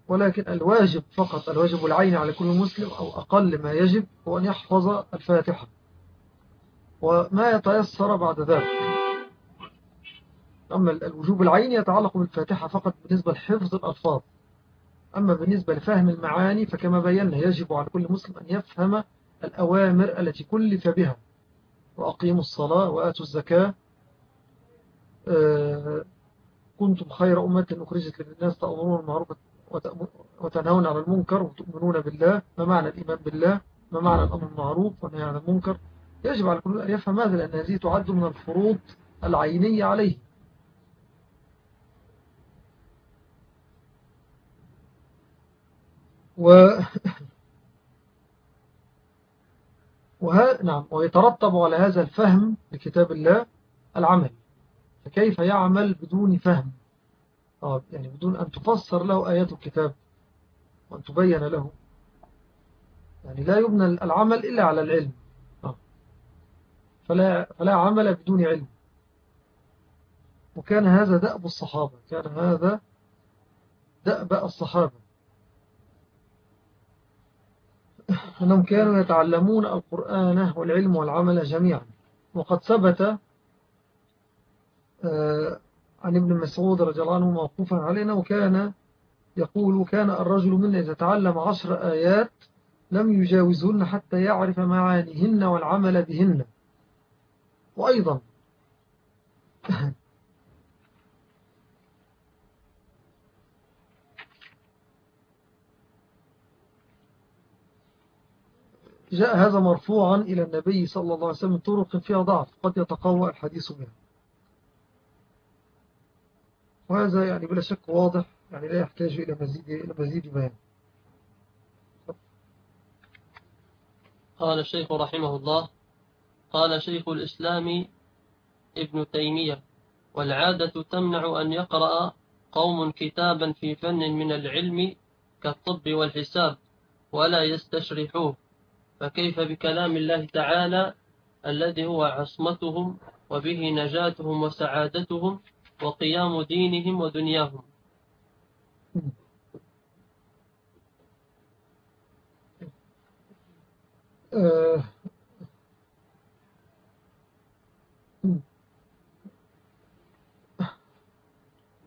ولكن الواجب فقط الواجب العين على كل مسلم أو أقل ما يجب هو أن يحفظ الفاتحة. وما يتيسر بعد ذلك. أما الوجوب العيني يتعلق بالفاتحة فقط بالنسبة لحفظ الألفاظ. أما بالنسبة لفهم المعاني فكما بينا يجب على كل مسلم أن يفهم الأوامر التي كلف بها. وأقيموا الصلاة وآتوا الزكاة. آه، كنتم خير أمة أخرجت للناس تأمرون المعروف وتنهون على المنكر وتؤمنون بالله. ما معنى الإيمان بالله؟ ما معنى الأمر المعروف والنهي عن المنكر؟ يجب على كل أن يفهم هذا لأن هذه تعد من الفروض العينية عليه. و <laughs> وها نعم ويترتب على هذا الفهم لكتاب الله العمل. فكيف يعمل بدون فهم؟ آه يعني بدون أن تفسر له آيات الكتاب وأن تبين له. يعني لا يبنى العمل إلا على العلم. آه فلا, فلا عمل بدون علم. وكان هذا دأب الصحابة كان هذا دأب الصحابة. أنهم كانوا يتعلمون القرآن والعلم والعمل جميعا. وقد ثبت آه، عن ابن مسعود رضي الله عنه موقوفا علينا وكان يقول كان الرجل منا إذا تعلم عشر آيات لم يجاوزهن حتى يعرف معانيهن والعمل بهن. وأيضا جاء هذا مرفوعا إلى النبي صلى الله عليه وسلم طرق فيها ضعف قد يتقوى الحديث منها وهذا يعني بلا شك واضح يعني لا يحتاج إلى مزيد, إلى مزيد بيان. قال الشيخ رحمه الله قال شيخ الإسلام ابن تيمية والعادة تمنع أن يقرأ قوم كتابا في فن من العلم كالطب والحساب ولا يستشرحوه. فكيف بكلام الله تعالى الذي هو عصمتهم وبه نجاتهم وسعادتهم وقيام دينهم ودنياهم آه.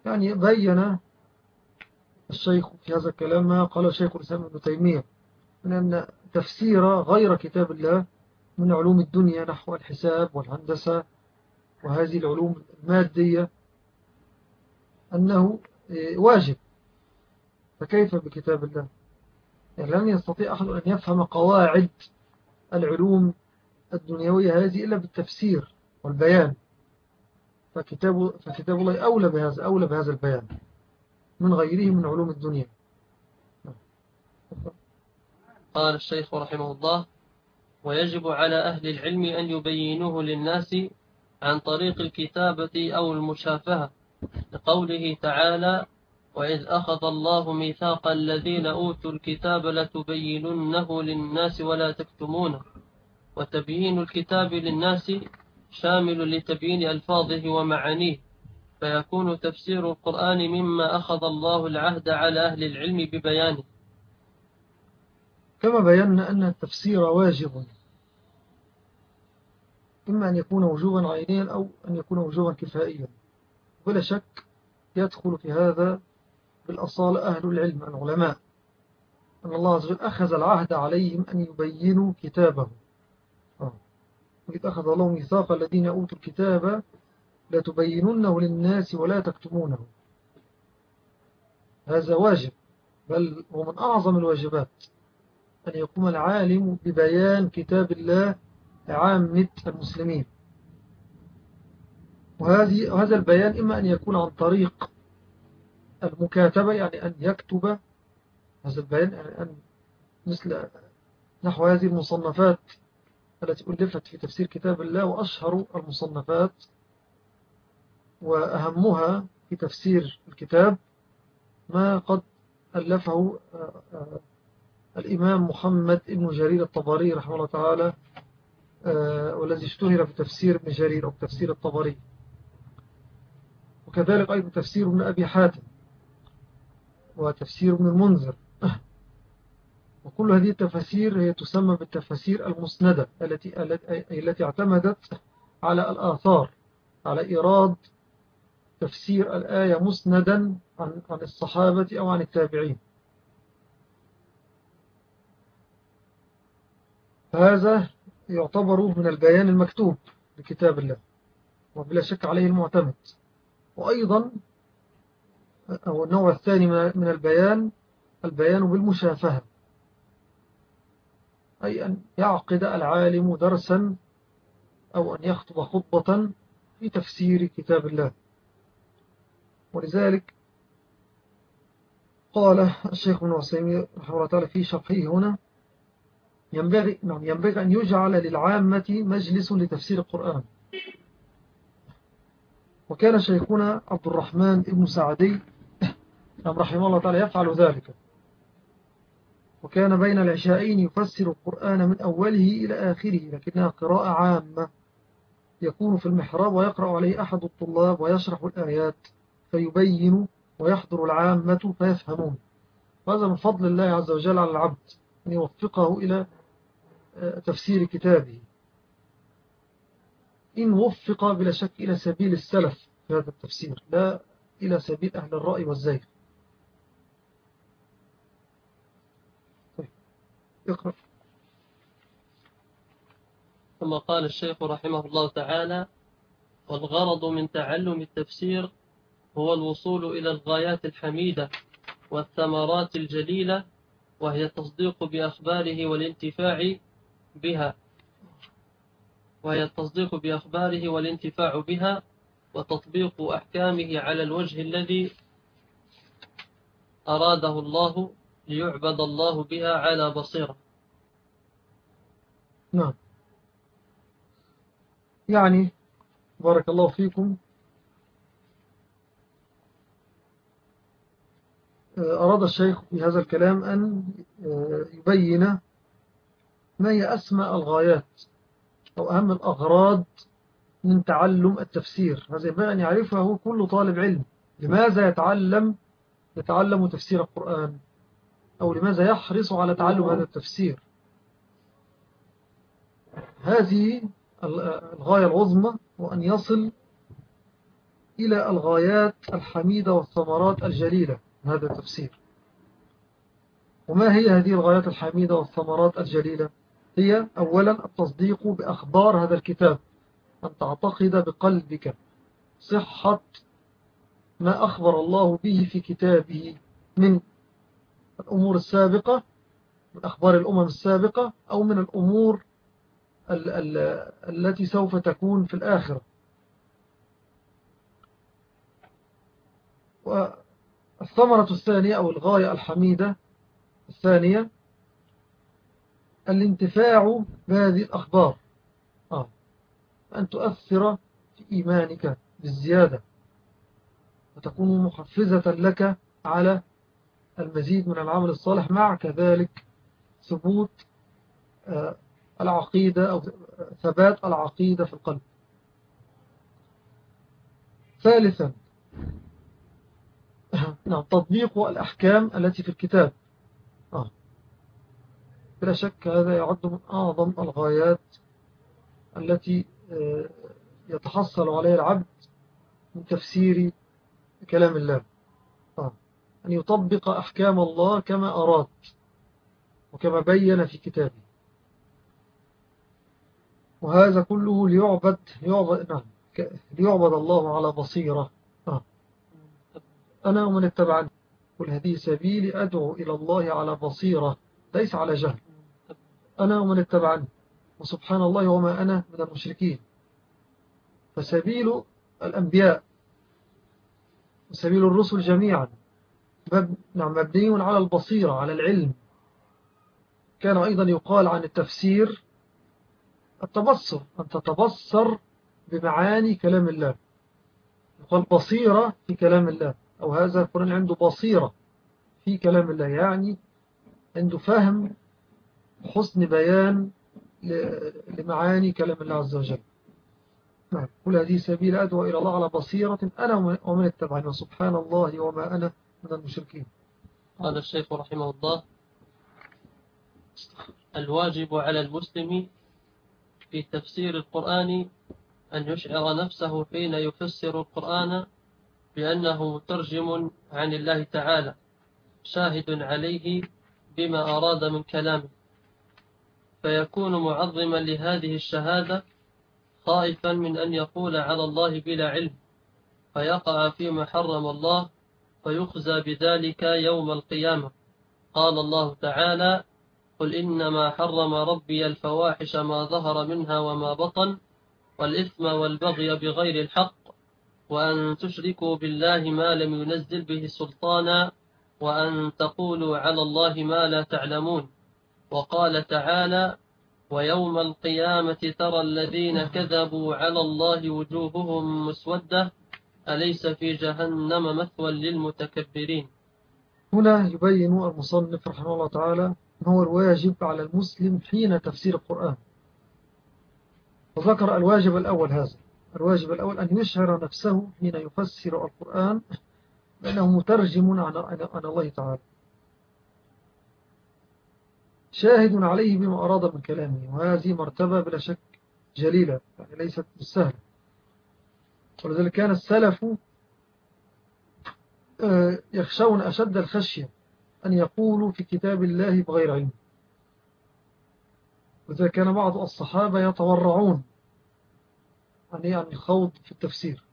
يعني بين الشيخ في هذا الكلام ما قال الشيخ الإسلام ابن تيمية من أن تفسير غير كتاب الله من علوم الدنيا نحو الحساب والهندسة وهذه العلوم المادية أنه واجب. فكيف بكتاب الله؟ يعني لن يستطيع أحد أن يفهم قواعد العلوم الدنيوية هذه إلا بالتفسير والبيان. فكتاب, فكتاب الله أولى بهذا, أولى بهذا البيان من غيره من علوم الدنيا. قال الشيخ رحمه الله ويجب على أهل العلم أن يبينوه للناس عن طريق الكتابة أو المشافهة لقوله تعالى وإذ أخذ الله ميثاق الذين أوتوا الكتاب لتبيننه للناس ولا تكتمونه وتبيين الكتاب للناس شامل لتبيين ألفاظه ومعانيه فيكون تفسير القرآن مما أخذ الله العهد على أهل العلم ببيانه. كما بينا أن التفسير واجب. إما أن يكون وجوبا عينيا أو أن يكون وجوبا كفائيا. ولا شك يدخل في هذا بالأصالة أهل العلم العلماء. أن الله عز وجل أخذ العهد عليهم أن يبينوا كتابه آه. وإذ أخذ الله ميثاق الذين أوتوا الكتاب لا تبينونه للناس ولا تكتمونه. هذا واجب. بل هو من أعظم الواجبات. أن يقوم العالم ببيان كتاب الله لعامة المسلمين. وهذا البيان إما أن يكون عن طريق المكاتبة يعني أن يكتب هذا البيان يعني أن مثل نحو هذه المصنفات التي ألفت في تفسير كتاب الله وأشهر المصنفات وأهمها في تفسير الكتاب ما قد ألفه آه، آه، الإمام محمد بن جرير الطبري رحمه الله تعالى آه، والذي اشتهر في تفسير ابن جرير أو تفسير الطبري. وكذلك أيضا تفسير ابن أبي حاتم وتفسير ابن المنذر. <clears throat> وكل هذه التفاسير هي تسمى بالتفاسير المسندة التي, التي اعتمدت على الآثار على إيراد تفسير الآية مسندا عن الصحابة أو عن التابعين. هذا يعتبر من البيان المكتوب لكتاب الله وبلا شك عليه المعتمد. وأيضا أو النوع الثاني من البيان البيان بالمشافهة. أي أن يعقد العالم درسا أو أن يخطب خطبة في تفسير كتاب الله. ولذلك قال الشيخ بن وسيمي رحمه الله تعالى في شرحه هنا ينبغي, نعم ينبغي أن يجعل للعامة مجلس لتفسير القرآن. وكان شيخنا عبد الرحمن ابن سعدي رحمه الله تعالى يفعل ذلك. وكان بين العشاءين يفسر القرآن من أوله إلى آخره لكنها قراءة عامة. يكون في المحراب ويقرأ عليه أحد الطلاب ويشرح الآيات فيبين ويحضر العامة فيفهمون. وهذا من فضل الله عز وجل على العبد أن يوفقه إلى تفسير كتابه إن وفق بلا شك إلى سبيل السلف في هذا التفسير لا إلى سبيل أهل الرأي والزيغ. طيب اقرأ. ثم قال الشيخ رحمه الله تعالى والغرض من تعلم التفسير هو الوصول إلى الغايات الحميدة والثمرات الجليلة وهي التصديق بأخباره والانتفاع بها وهي التصديق بأخباره والانتفاع بها وتطبيق أحكامه على الوجه الذي أراده الله ليعبد الله بها على بصيرة. نعم. يعني بارك الله فيكم. أراد الشيخ في هذا الكلام أن يبين ما هي أسمى الغايات أو أهم الأغراض من تعلم التفسير. هذا ما أن يعرفه كل طالب علم. لماذا يتعلم؟ يتعلم تفسير القرآن. أو لماذا يحرص على تعلم هذا التفسير؟ هذه الغاية العظمى وأن يصل إلى الغايات الحميدة والثمرات الجليلة هذا التفسير. وما هي هذه الغايات الحميدة والثمرات الجليلة؟ هي أولا التصديق بأخبار هذا الكتاب أن تعتقد بقلبك صحة ما أخبر الله به في كتابه من الأمور السابقة من أخبار الأمم السابقة أو من الأمور ال ال التي سوف تكون في الآخرة. والثمرة الثانية أو الغاية الحميدة الثانية الانتفاع بهذه الأخبار آه. أن تؤثر في إيمانك بالزيادة وتكون محفزة لك على المزيد من العمل الصالح مع كذلك ثبوت آه، العقيدة أو ثبات العقيدة في القلب ثالثا نعم تطبيق الأحكام التي في الكتاب. بلا شك هذا يعد من أعظم الغايات التي آه، يتحصل عليها العبد من تفسير كلام الله آه. أن يطبق أحكام الله كما أراد وكما بين في كتابه وهذا كله ليعبد ليعبد, نعم ليعبد الله على بصيرة آه. أنا ومن اتبعني قل هذه سبيلي أدعو إلى الله على بصيرة ليس على جهل أنا ومن اتبعني وسبحان الله وما أنا من المشركين. فسبيل الأنبياء وسبيل الرسل جميعا نعم مبني على البصيرة على العلم. كان أيضا يقال عن التفسير التبصر أن تتبصر بمعاني كلام الله. يقال بصيرة في كلام الله أو هذا القرآن عنده بصيرة في كلام الله يعني عنده فهم حسن بيان لمعاني كلام الله عز وجل. نعم. كل هذه سبيل أدعو إلى الله على بصيرة أنا ومن اتبعني. وسبحان الله وما أنا من المشركين. قال الشيخ رحمه الله الواجب على المسلم في تفسير القرآن أن يشعر نفسه حين يفسر القرآن بأنه مترجم عن الله تعالى شاهد عليه بما أراد من كلامه. فيكون معظما لهذه الشهادة خائفا من أن يقول على الله بلا علم. فيقع فيما حرم الله فيخزى بذلك يوم القيامة. قال الله تعالى قل إنما حرم ربي الفواحش ما ظهر منها وما بطن والإثم والبغي بغير الحق وأن تشركوا بالله ما لم ينزل به سلطانا وأن تقولوا على الله ما لا تعلمون وقال تعالى ويوم القيامة ترى الذين كذبوا على الله وجوههم مسودة أليس في جهنم مثوى للمتكبرين؟ هنا يبين المصنف رحمه الله تعالى هو الواجب على المسلم حين تفسير القرآن. وذكر الواجب الأول هذا الواجب الأول أن يشعر نفسه حين يفسر القرآن بأنه مترجم عن الله تعالى. شاهد عليه بما أراد من كلامه وهذه مرتبة بلا شك جليلة يعني ليست بالسهل. ولذلك كان السلف آه، يخشون أشد الخشية أن يقولوا في كتاب الله بغير علم. وذلك كان بعض الصحابة يتورعون عن الخوض في التفسير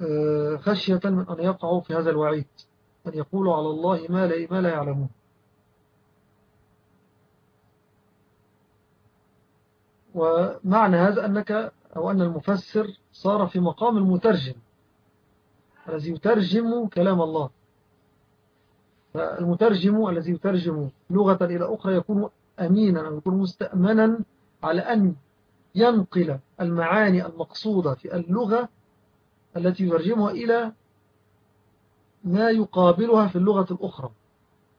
آه، خشية من أن يقعوا في هذا الوعيد أن يقولوا على الله ما لا, ما لا يعلمون. ومعنى هذا أنك أو أن المفسر صار في مقام المترجم الذي يترجم كلام الله. فالمترجم الذي يترجم لغة إلى أخرى يكون أمينا أو يكون مستأمنا على أن ينقل المعاني المقصودة في اللغة التي يترجمها إلى ما يقابلها في اللغة الأخرى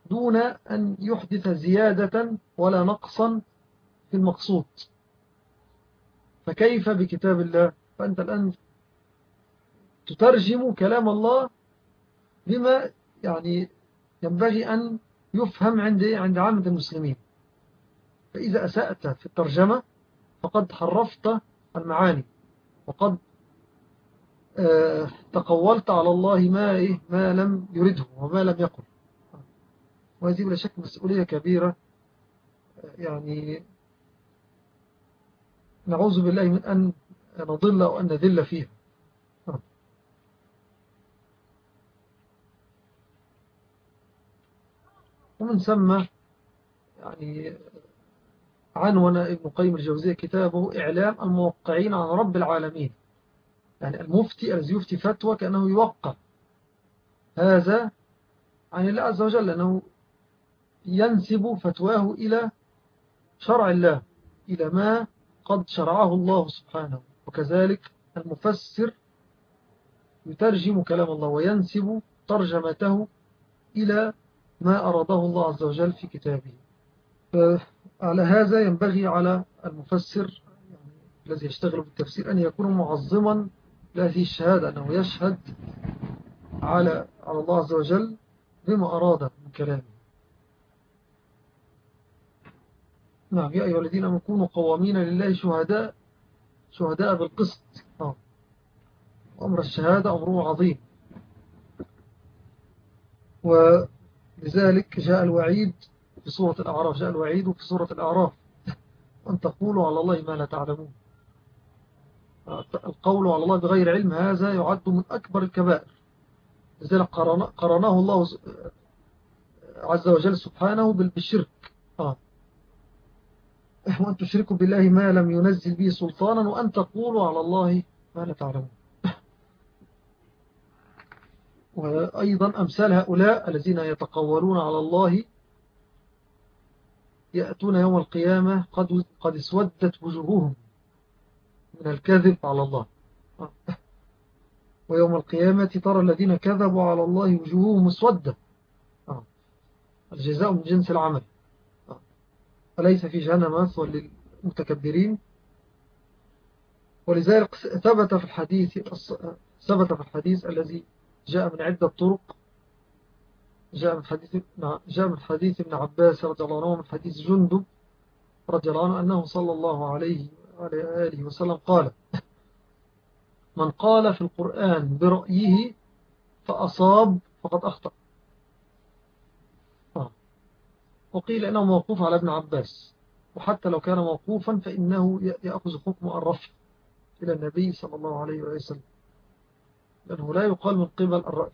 دون أن يحدث زيادة ولا نقصا في المقصود. فكيف بكتاب الله؟ فأنت الآن تترجم كلام الله بما يعني ينبغي أن يفهم عند عند عامة المسلمين. فإذا أسأت في الترجمة فقد حرفت المعاني وقد آه، تقولت على الله ما, إيه ما لم يرده وما لم يقل. وهذه بلا شك مسؤولية كبيرة يعني نعوذ بالله من أن نضل أو أن نذل فيها. ومن ثم يعني عنون ابن قيم الجوزية كتابه إعلام الموقعين عن رب العالمين. يعني المفتي الذي يفتي فتوى كأنه يوقع هذا عن الله عز وجل أنه ينسب فتواه إلى شرع الله إلى ما قد شرعه الله سبحانه. وكذلك المفسر يترجم كلام الله وينسب ترجمته إلى ما أراده الله عز وجل في كتابه. فعلى هذا ينبغي على المفسر الذي يشتغل بالتفسير أن يكون معظما لهذه الشهادة أنه يشهد على على الله عز وجل بما أراد من كلامه. نعم يا أيها الذين أمنوا كونوا قوامين لله شهداء شهداء بالقسط. آه. أمر الشهادة أمره عظيم. ولذلك جاء الوعيد في سورة الأعراف جاء الوعيد في سورة الأعراف. أن تقولوا على الله ما لا تعلمون. القول على الله بغير علم هذا يعد من أكبر الكبائر. لذلك قرناه الله عز وجل سبحانه بالشرك. وأن تشركوا بالله ما لم ينزل به سلطانا وأن تقولوا على الله ما لا تعلمون. وأيضا أمثال هؤلاء الذين يتقولون على الله يأتون يوم القيامة قد, قد اسودت وجوههم من الكذب على الله. ويوم القيامة ترى الذين كذبوا على الله وجوههم مسودة. الجزاء من جنس العمل. أليس في جهنم مثوى للمتكبرين. ولذلك ثبت في الحديث ثبت في الحديث الذي جاء من عدة طرق. جاء من حديث جاء من حديث ابن عباس رضي الله عنه من حديث جندب رضي الله عنه أنه صلى الله عليه وآله وسلم قال من قال في القرآن برأيه فأصاب فقد أخطأ آه. وقيل إنه موقوف على ابن عباس. وحتى لو كان موقوفا فإنه يأخذ حكم الرفع إلى النبي صلى الله عليه وسلم. لأنه لا يقال من قبل الرأي.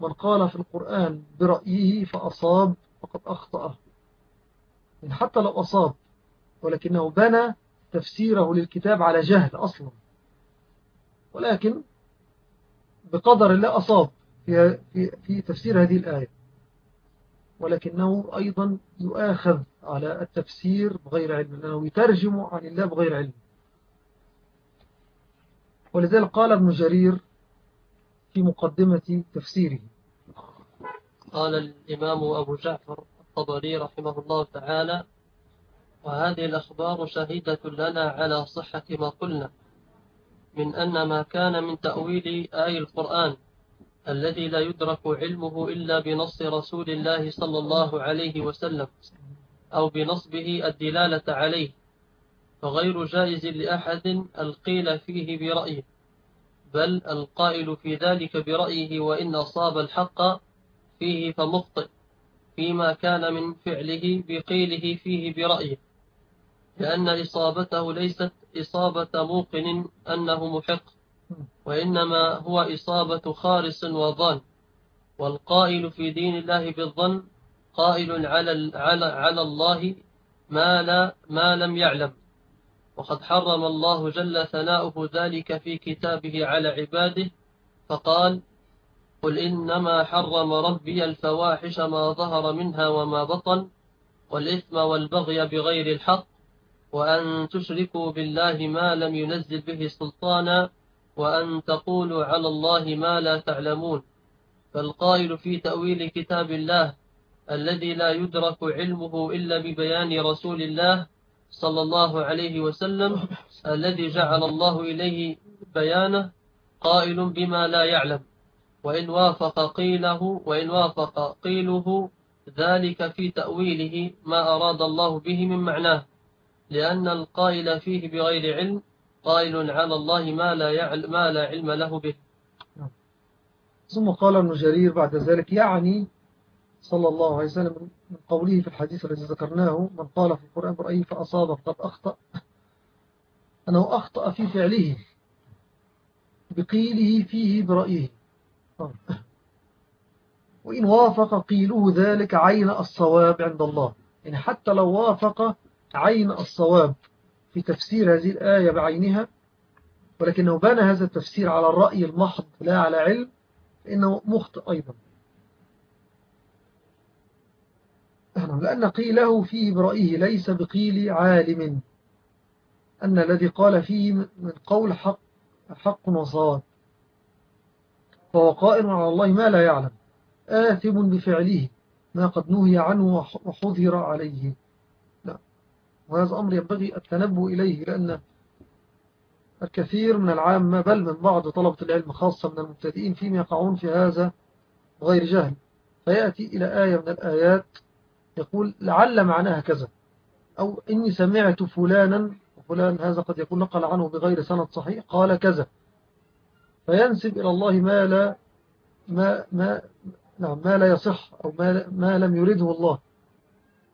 من قال في القرآن برأيه فأصاب فقد أخطأ يعني حتى لو أصاب ولكنه بنى تفسيره للكتاب على جهل أصلا. ولكن بقدر الله أصاب في, في تفسير هذه الآية. ولكنه أيضا يؤاخذ على التفسير بغير علم لأنه يترجم عن الله بغير علم. ولذلك قال ابن جرير في مقدمة تفسيره. قال الإمام أبو جعفر الطبري رحمه الله تعالى وهذه الأخبار شهيدة لنا على صحة ما قلنا من أن ما كان من تأويل آي القرآن الذي لا يدرك علمه إلا بنص رسول الله صلى الله عليه وسلم أو بنصبه الدلالة عليه فغير جائز لأحد القيل فيه برأيه بل القائل في ذلك برأيه وإن أصاب الحق فيه فمخطئ فيما كان من فعله بقيله فيه برأيه لأن إصابته ليست إصابة موقن أنه محق. وإنما هو إصابة خارس وظن والقائل في دين الله بالظن قائل على, على, على الله ما, لا ما لم يعلم. وقد حرم الله جل ثناؤه ذلك في كتابه على عباده فقال قل إنما حرم ربي الفواحش ما ظهر منها وما بطن والإثم والبغي بغير الحق وأن تشركوا بالله ما لم ينزل به سلطانا وأن تقولوا على الله ما لا تعلمون. فالقائل في تأويل كتاب الله الذي لا يدرك علمه إلا ببيان رسول الله صلى الله عليه وسلم الذي جعل الله إليه بيانه قائل بما لا يعلم. وإن وافق قيله وإن وافق قيله ذلك في تأويله ما أراد الله به من معناه لأن القائل فيه بغير علم قائل على الله ما لا, يعلم ما لا علم له به. ثم قال ابن جرير بعد ذلك يعني صلى الله عليه وسلم من قوله في الحديث الذي ذكرناه من قال في القرآن برأيه فأصاب فقد أخطأ. أنه أخطأ في فعله بقيله فيه برأيه. وإن وافق قيله ذلك عين الصواب عند الله. يعني حتى لو وافق عين الصواب. في تفسير هذه الآية بعينها ولكنه بنى هذا التفسير على الرأي المحض لا على علم فإنه مخطئ أيضا. لأن قيله فيه برأيه ليس بقيل عالم أن الذي قال فيه من قول حق, حق وصواب فهو قائم على الله ما لا يعلم آثم بفعله ما قد نهي عنه وحذر عليه. وهذا أمر ينبغي التنبه إليه لأن الكثير من العامة بل من بعض طلبة العلم خاصة من المبتدئين فيما يقعون في هذا غير جهل فيأتي إلى آية من الآيات يقول لعل معناها كذا. أو إني سمعت فلانا وفلان هذا قد يكون نقل عنه بغير سند صحيح. قال كذا. فينسب إلى الله ما لا ما ما نعم ما لا يصح أو ما, ما لم يريده الله.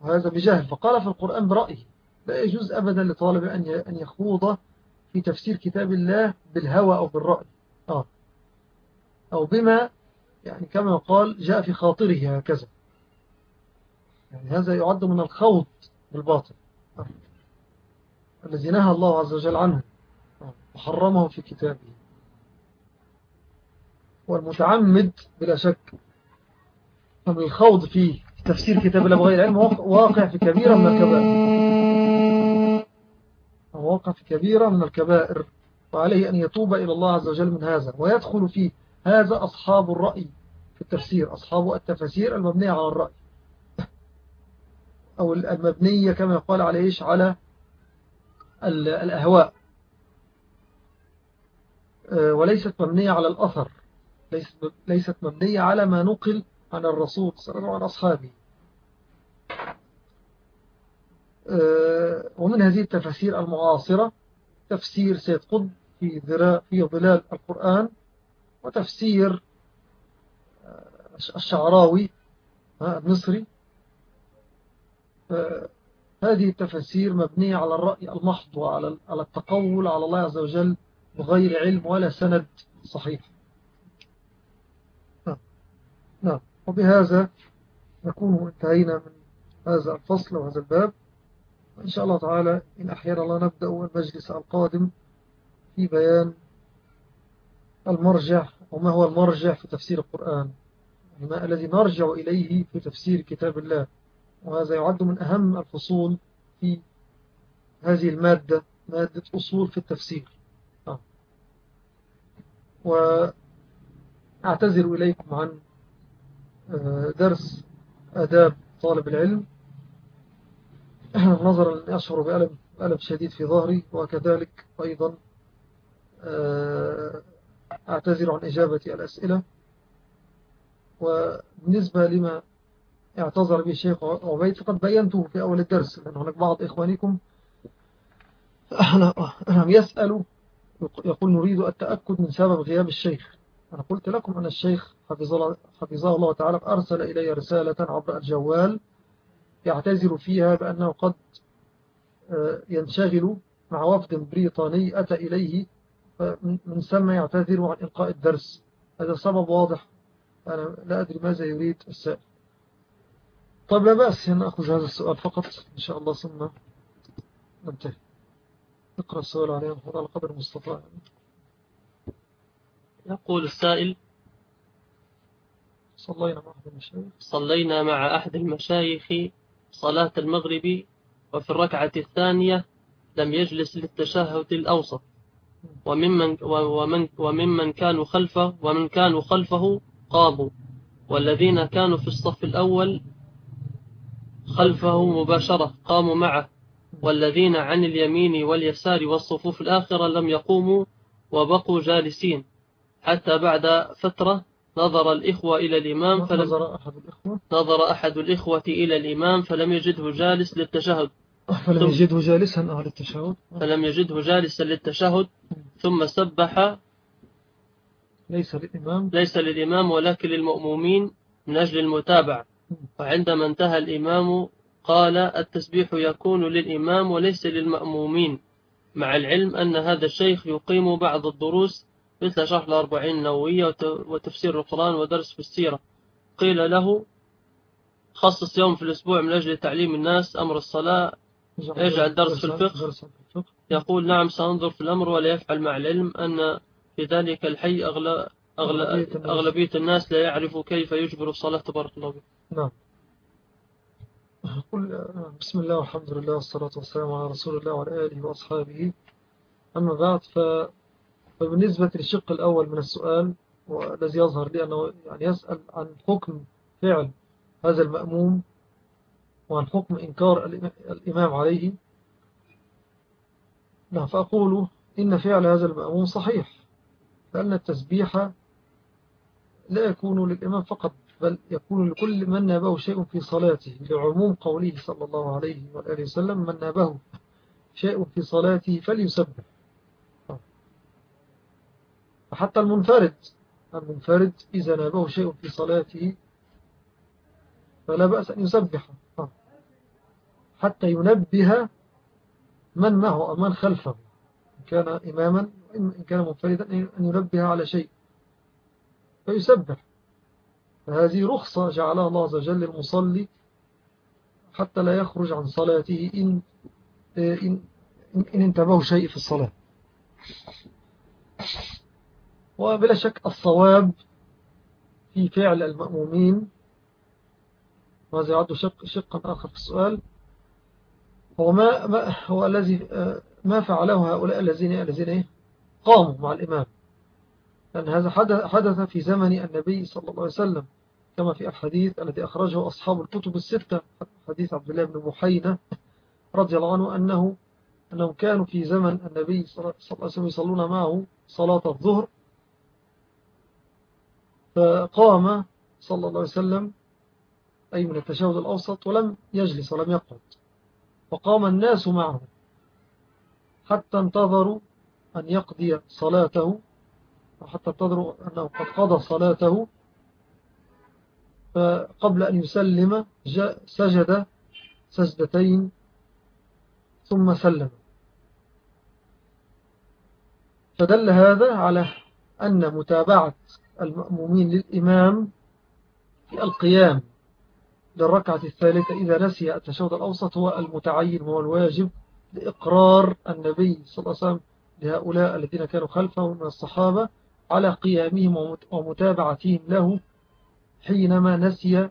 وهذا بجهل. فقال في القرآن برأيه لا يجوز أبدا لطالب أن يخوض في تفسير كتاب الله بالهوى أو بالرأي. آه. أو بما يعني كما قال جاء في خاطره هكذا. يعني هذا يعد من الخوض بالباطل. آه. الذي نهى الله عز وجل عنه. آه. وحرمه في كتابه. والمتعمد بلا شك. من الخوض في تفسير كتاب الله بغير علم واقع في كبيرة من الكبائر. واقع في كبيرة من الكبائر وعليه أن يتوب إلى الله عز وجل من هذا ويدخل فيه هذا أصحاب الرأي في التفسير أصحاب التفسير المبنية على الرأي أو المبنية كما يقال عليه على الأهواء. آه، وليست مبنية على الأثر ليست مبنية على ما نقل عن الرسول صلى الله عليه وسلم وعن أصحابه آه، ومن هذه التفاسير المعاصرة تفسير سيد قطب في, في ظلال القرآن وتفسير آه، الشعراوي المصري. هذه التفاسير مبنية على الرأي المحض وعلى التقول على الله عز وجل بغير علم ولا سند صحيح. نعم. نعم. وبهذا نكون انتهينا من هذا الفصل وهذا الباب. وإن شاء الله تعالى إن أحيانا الله نبدأ المجلس القادم في بيان المرجع وما هو المرجع في تفسير القرآن. يعني ما الذي نرجع إليه في تفسير كتاب الله. وهذا يعد من أهم الفصول في هذه المادة مادة أصول في التفسير. آه. وأعتذر إليكم عن آه، درس أداب طالب العلم. نظرا لأني أشعر بألم, بألم شديد في ظهري وكذلك أيضا آه، أعتذر عن إجابة الأسئلة. وبالنسبة لما اعتذر به الشيخ عبيد فقد بينته في أول الدرس لأن هناك بعض إخوانكم يسأل يقول نريد التأكد من سبب غياب الشيخ. أنا قلت لكم أن الشيخ حفظه الله تعالى أرسل إلي رسالة عبر الجوال. يعتذر فيها بأنه قد آه، ينشغل مع وفد بريطاني أتى إليه من ثم يعتذر عن إلقاء الدرس. هذا سبب واضح. أنا لا أدري ماذا يريد السائل. طيب لا بأس نأخذ هذا السؤال فقط. إن شاء الله ثم ننتهي. نقرأ السؤال عليه على قدر المستطاع. يقول السائل صلينا مع أحد المشايخ. صلينا مع أحد المشايخ صلاة المغرب وفي الركعة الثانية لم يجلس للتشهد الأوسط. وممن, ومن, وممن كانوا خلفه ومن كانوا خلفه قاموا. والذين كانوا في الصف الأول خلفه مباشرة قاموا معه. والذين عن اليمين واليسار والصفوف الآخرة لم يقوموا وبقوا جالسين. حتى بعد فترة نظر الإخوة إلى الإمام فلم نظر أحد الإخوة. نظر أحد الإخوة إلى الإمام فلم يجده جالس للتشهد. فلم يجده جالسا للتشهد. فلم يجده جالسا للتشهد. ثم سبح. ليس للإمام. ليس للإمام ولكن للمؤمومين من أجل المتابعة. وعندما انتهى الإمام قال التسبيح يكون للإمام وليس للمأمومين. مع العلم أن هذا الشيخ يقيم بعض الدروس مثل شرح الأربعين النووية وتفسير القرآن ودرس في السيرة. قيل له خصص يوم في الأسبوع من أجل تعليم الناس أمر الصلاة يجعل درس في الفقه. يقول نعم سأنظر في الأمر ولا يفعل مع العلم أن في ذلك الحي أغلى أغلبية الناس. لا يعرف كيف يجبر الصلاة تبارك الله نعم. قل بسم الله والحمد لله والصلاة والسلام على رسول الله وعلى آله وأصحابه. أما بعد فبالنسبة للشق الأول من السؤال والذي يظهر لي أنه يعني يسأل عن حكم فعل هذا المأموم وعن حكم إنكار الإمام عليه. نعم فأقول إن فعل هذا المأموم صحيح لأن التسبيح لا يكون للإمام فقط بل يكون لكل من نابه شيء في صلاته لعموم قوله صلى الله عليه وآله وسلم من نابه شيء في صلاته فليسبح. فحتى المنفرد. المنفرد إذا نابه شيء في صلاته فلا بأس أن يسبح حتى ينبه من معه أو من خلفه. إن كان إماما إن كان منفردا أن ينبه على شيء. فيسبح. فهذه رخصة جعلها الله عز وجل للمصلي حتى لا يخرج عن صلاته إن, إن, إن انتبهوا شيء في الصلاة. وبلا شك الصواب في فعل المأمومين. وهذا يعد شق شقا آخر في السؤال. هو ما, ما هو الذي ما فعله هؤلاء الذين الذين إيه؟ قاموا مع الإمام. لأن هذا حدث في زمن النبي صلى الله عليه وسلم كما في الحديث الذي أخرجه أصحاب الكتب الستة حديث عبد الله بن محينة رضي الله عنه أنه أنهم كانوا في زمن النبي صلى الله عليه وسلم يصلون معه صلاة الظهر فقام صلى الله عليه وسلم أي من التشهد الأوسط ولم يجلس ولم يقعد فقام الناس معه حتى انتظروا أن يقضي صلاته وحتى انتظروا أنه قد قضى صلاته فقبل أن يسلم سجد سجدتين ثم سلم. فدل هذا على أن متابعة المأمومين للإمام في القيام للركعة الثالثة إذا نسي التشهد الأوسط هو المتعين وهو الواجب لإقرار النبي صلى الله عليه وسلم لهؤلاء الذين كانوا خلفه من الصحابة على قيامهم ومتابعتهم له حينما نسي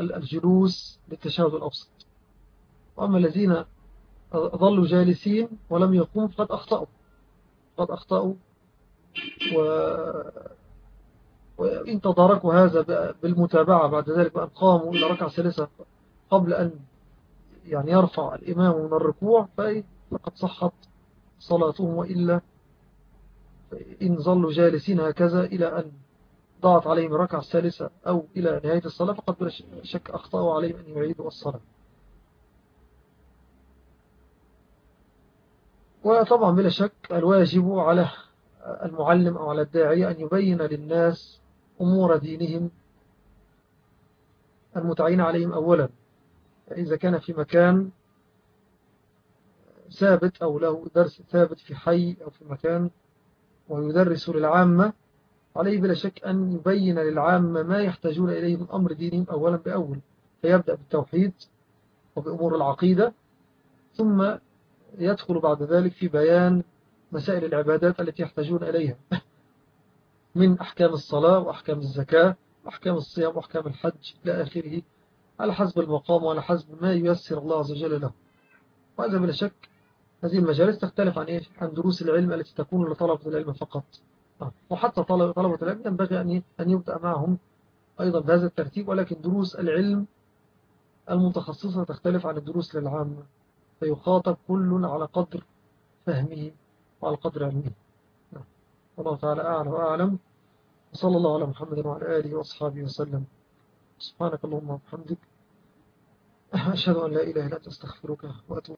الجلوس للتشهد الأوسط. وأما الذين ظلوا جالسين ولم يقوم فقد أخطأوا. قد أخطأوا و وإن تداركوا هذا بالمتابعة بعد ذلك بأن قاموا إلى ركعة ثالثة قبل أن يعني يرفع الإمام من الركوع فقد صحت صلاتهم وإلا إن ظلوا جالسين هكذا إلى أن ضاعت عليهم الركعة الثالثة أو إلى نهاية الصلاة فقد بلا شك أخطأوا عليهم أن يعيدوا الصلاة. وطبعا بلا شك الواجب على المعلم أو على الداعية أن يبين للناس أمور دينهم المتعين عليهم أولا. إذا كان في مكان ثابت أو له درس ثابت في حي أو في مكان ويدرس للعامة عليه بلا شك أن يبين للعامة ما يحتاجون إليه من أمر دينهم أولا بأول. فيبدأ بالتوحيد وبأمور العقيدة ثم يدخل بعد ذلك في بيان مسائل العبادات التي يحتاجون إليها. <laughs> من أحكام الصلاة وأحكام الزكاة وأحكام الصيام وأحكام الحج إلى آخره على حسب المقام وعلى حسب ما ييسر الله عز وجل له وهذا بلا شك هذه المجالس تختلف عن إيش؟ عن دروس العلم التي تكون لطلبة العلم فقط آه. وحتى طلبة العلم ينبغي أن يبدأ معهم أيضا بهذا الترتيب ولكن دروس العلم المتخصصة تختلف عن الدروس للعامة فيخاطب كل على قدر فهمه وعلى قدر علمه. والله تعالى أعلم وأعلم. وصلى الله على محمد وعلى آله وأصحابه وسلم. سبحانك اللهم وبحمدك. أشهد أن لا إله إلا أنت أستغفرك وأتوب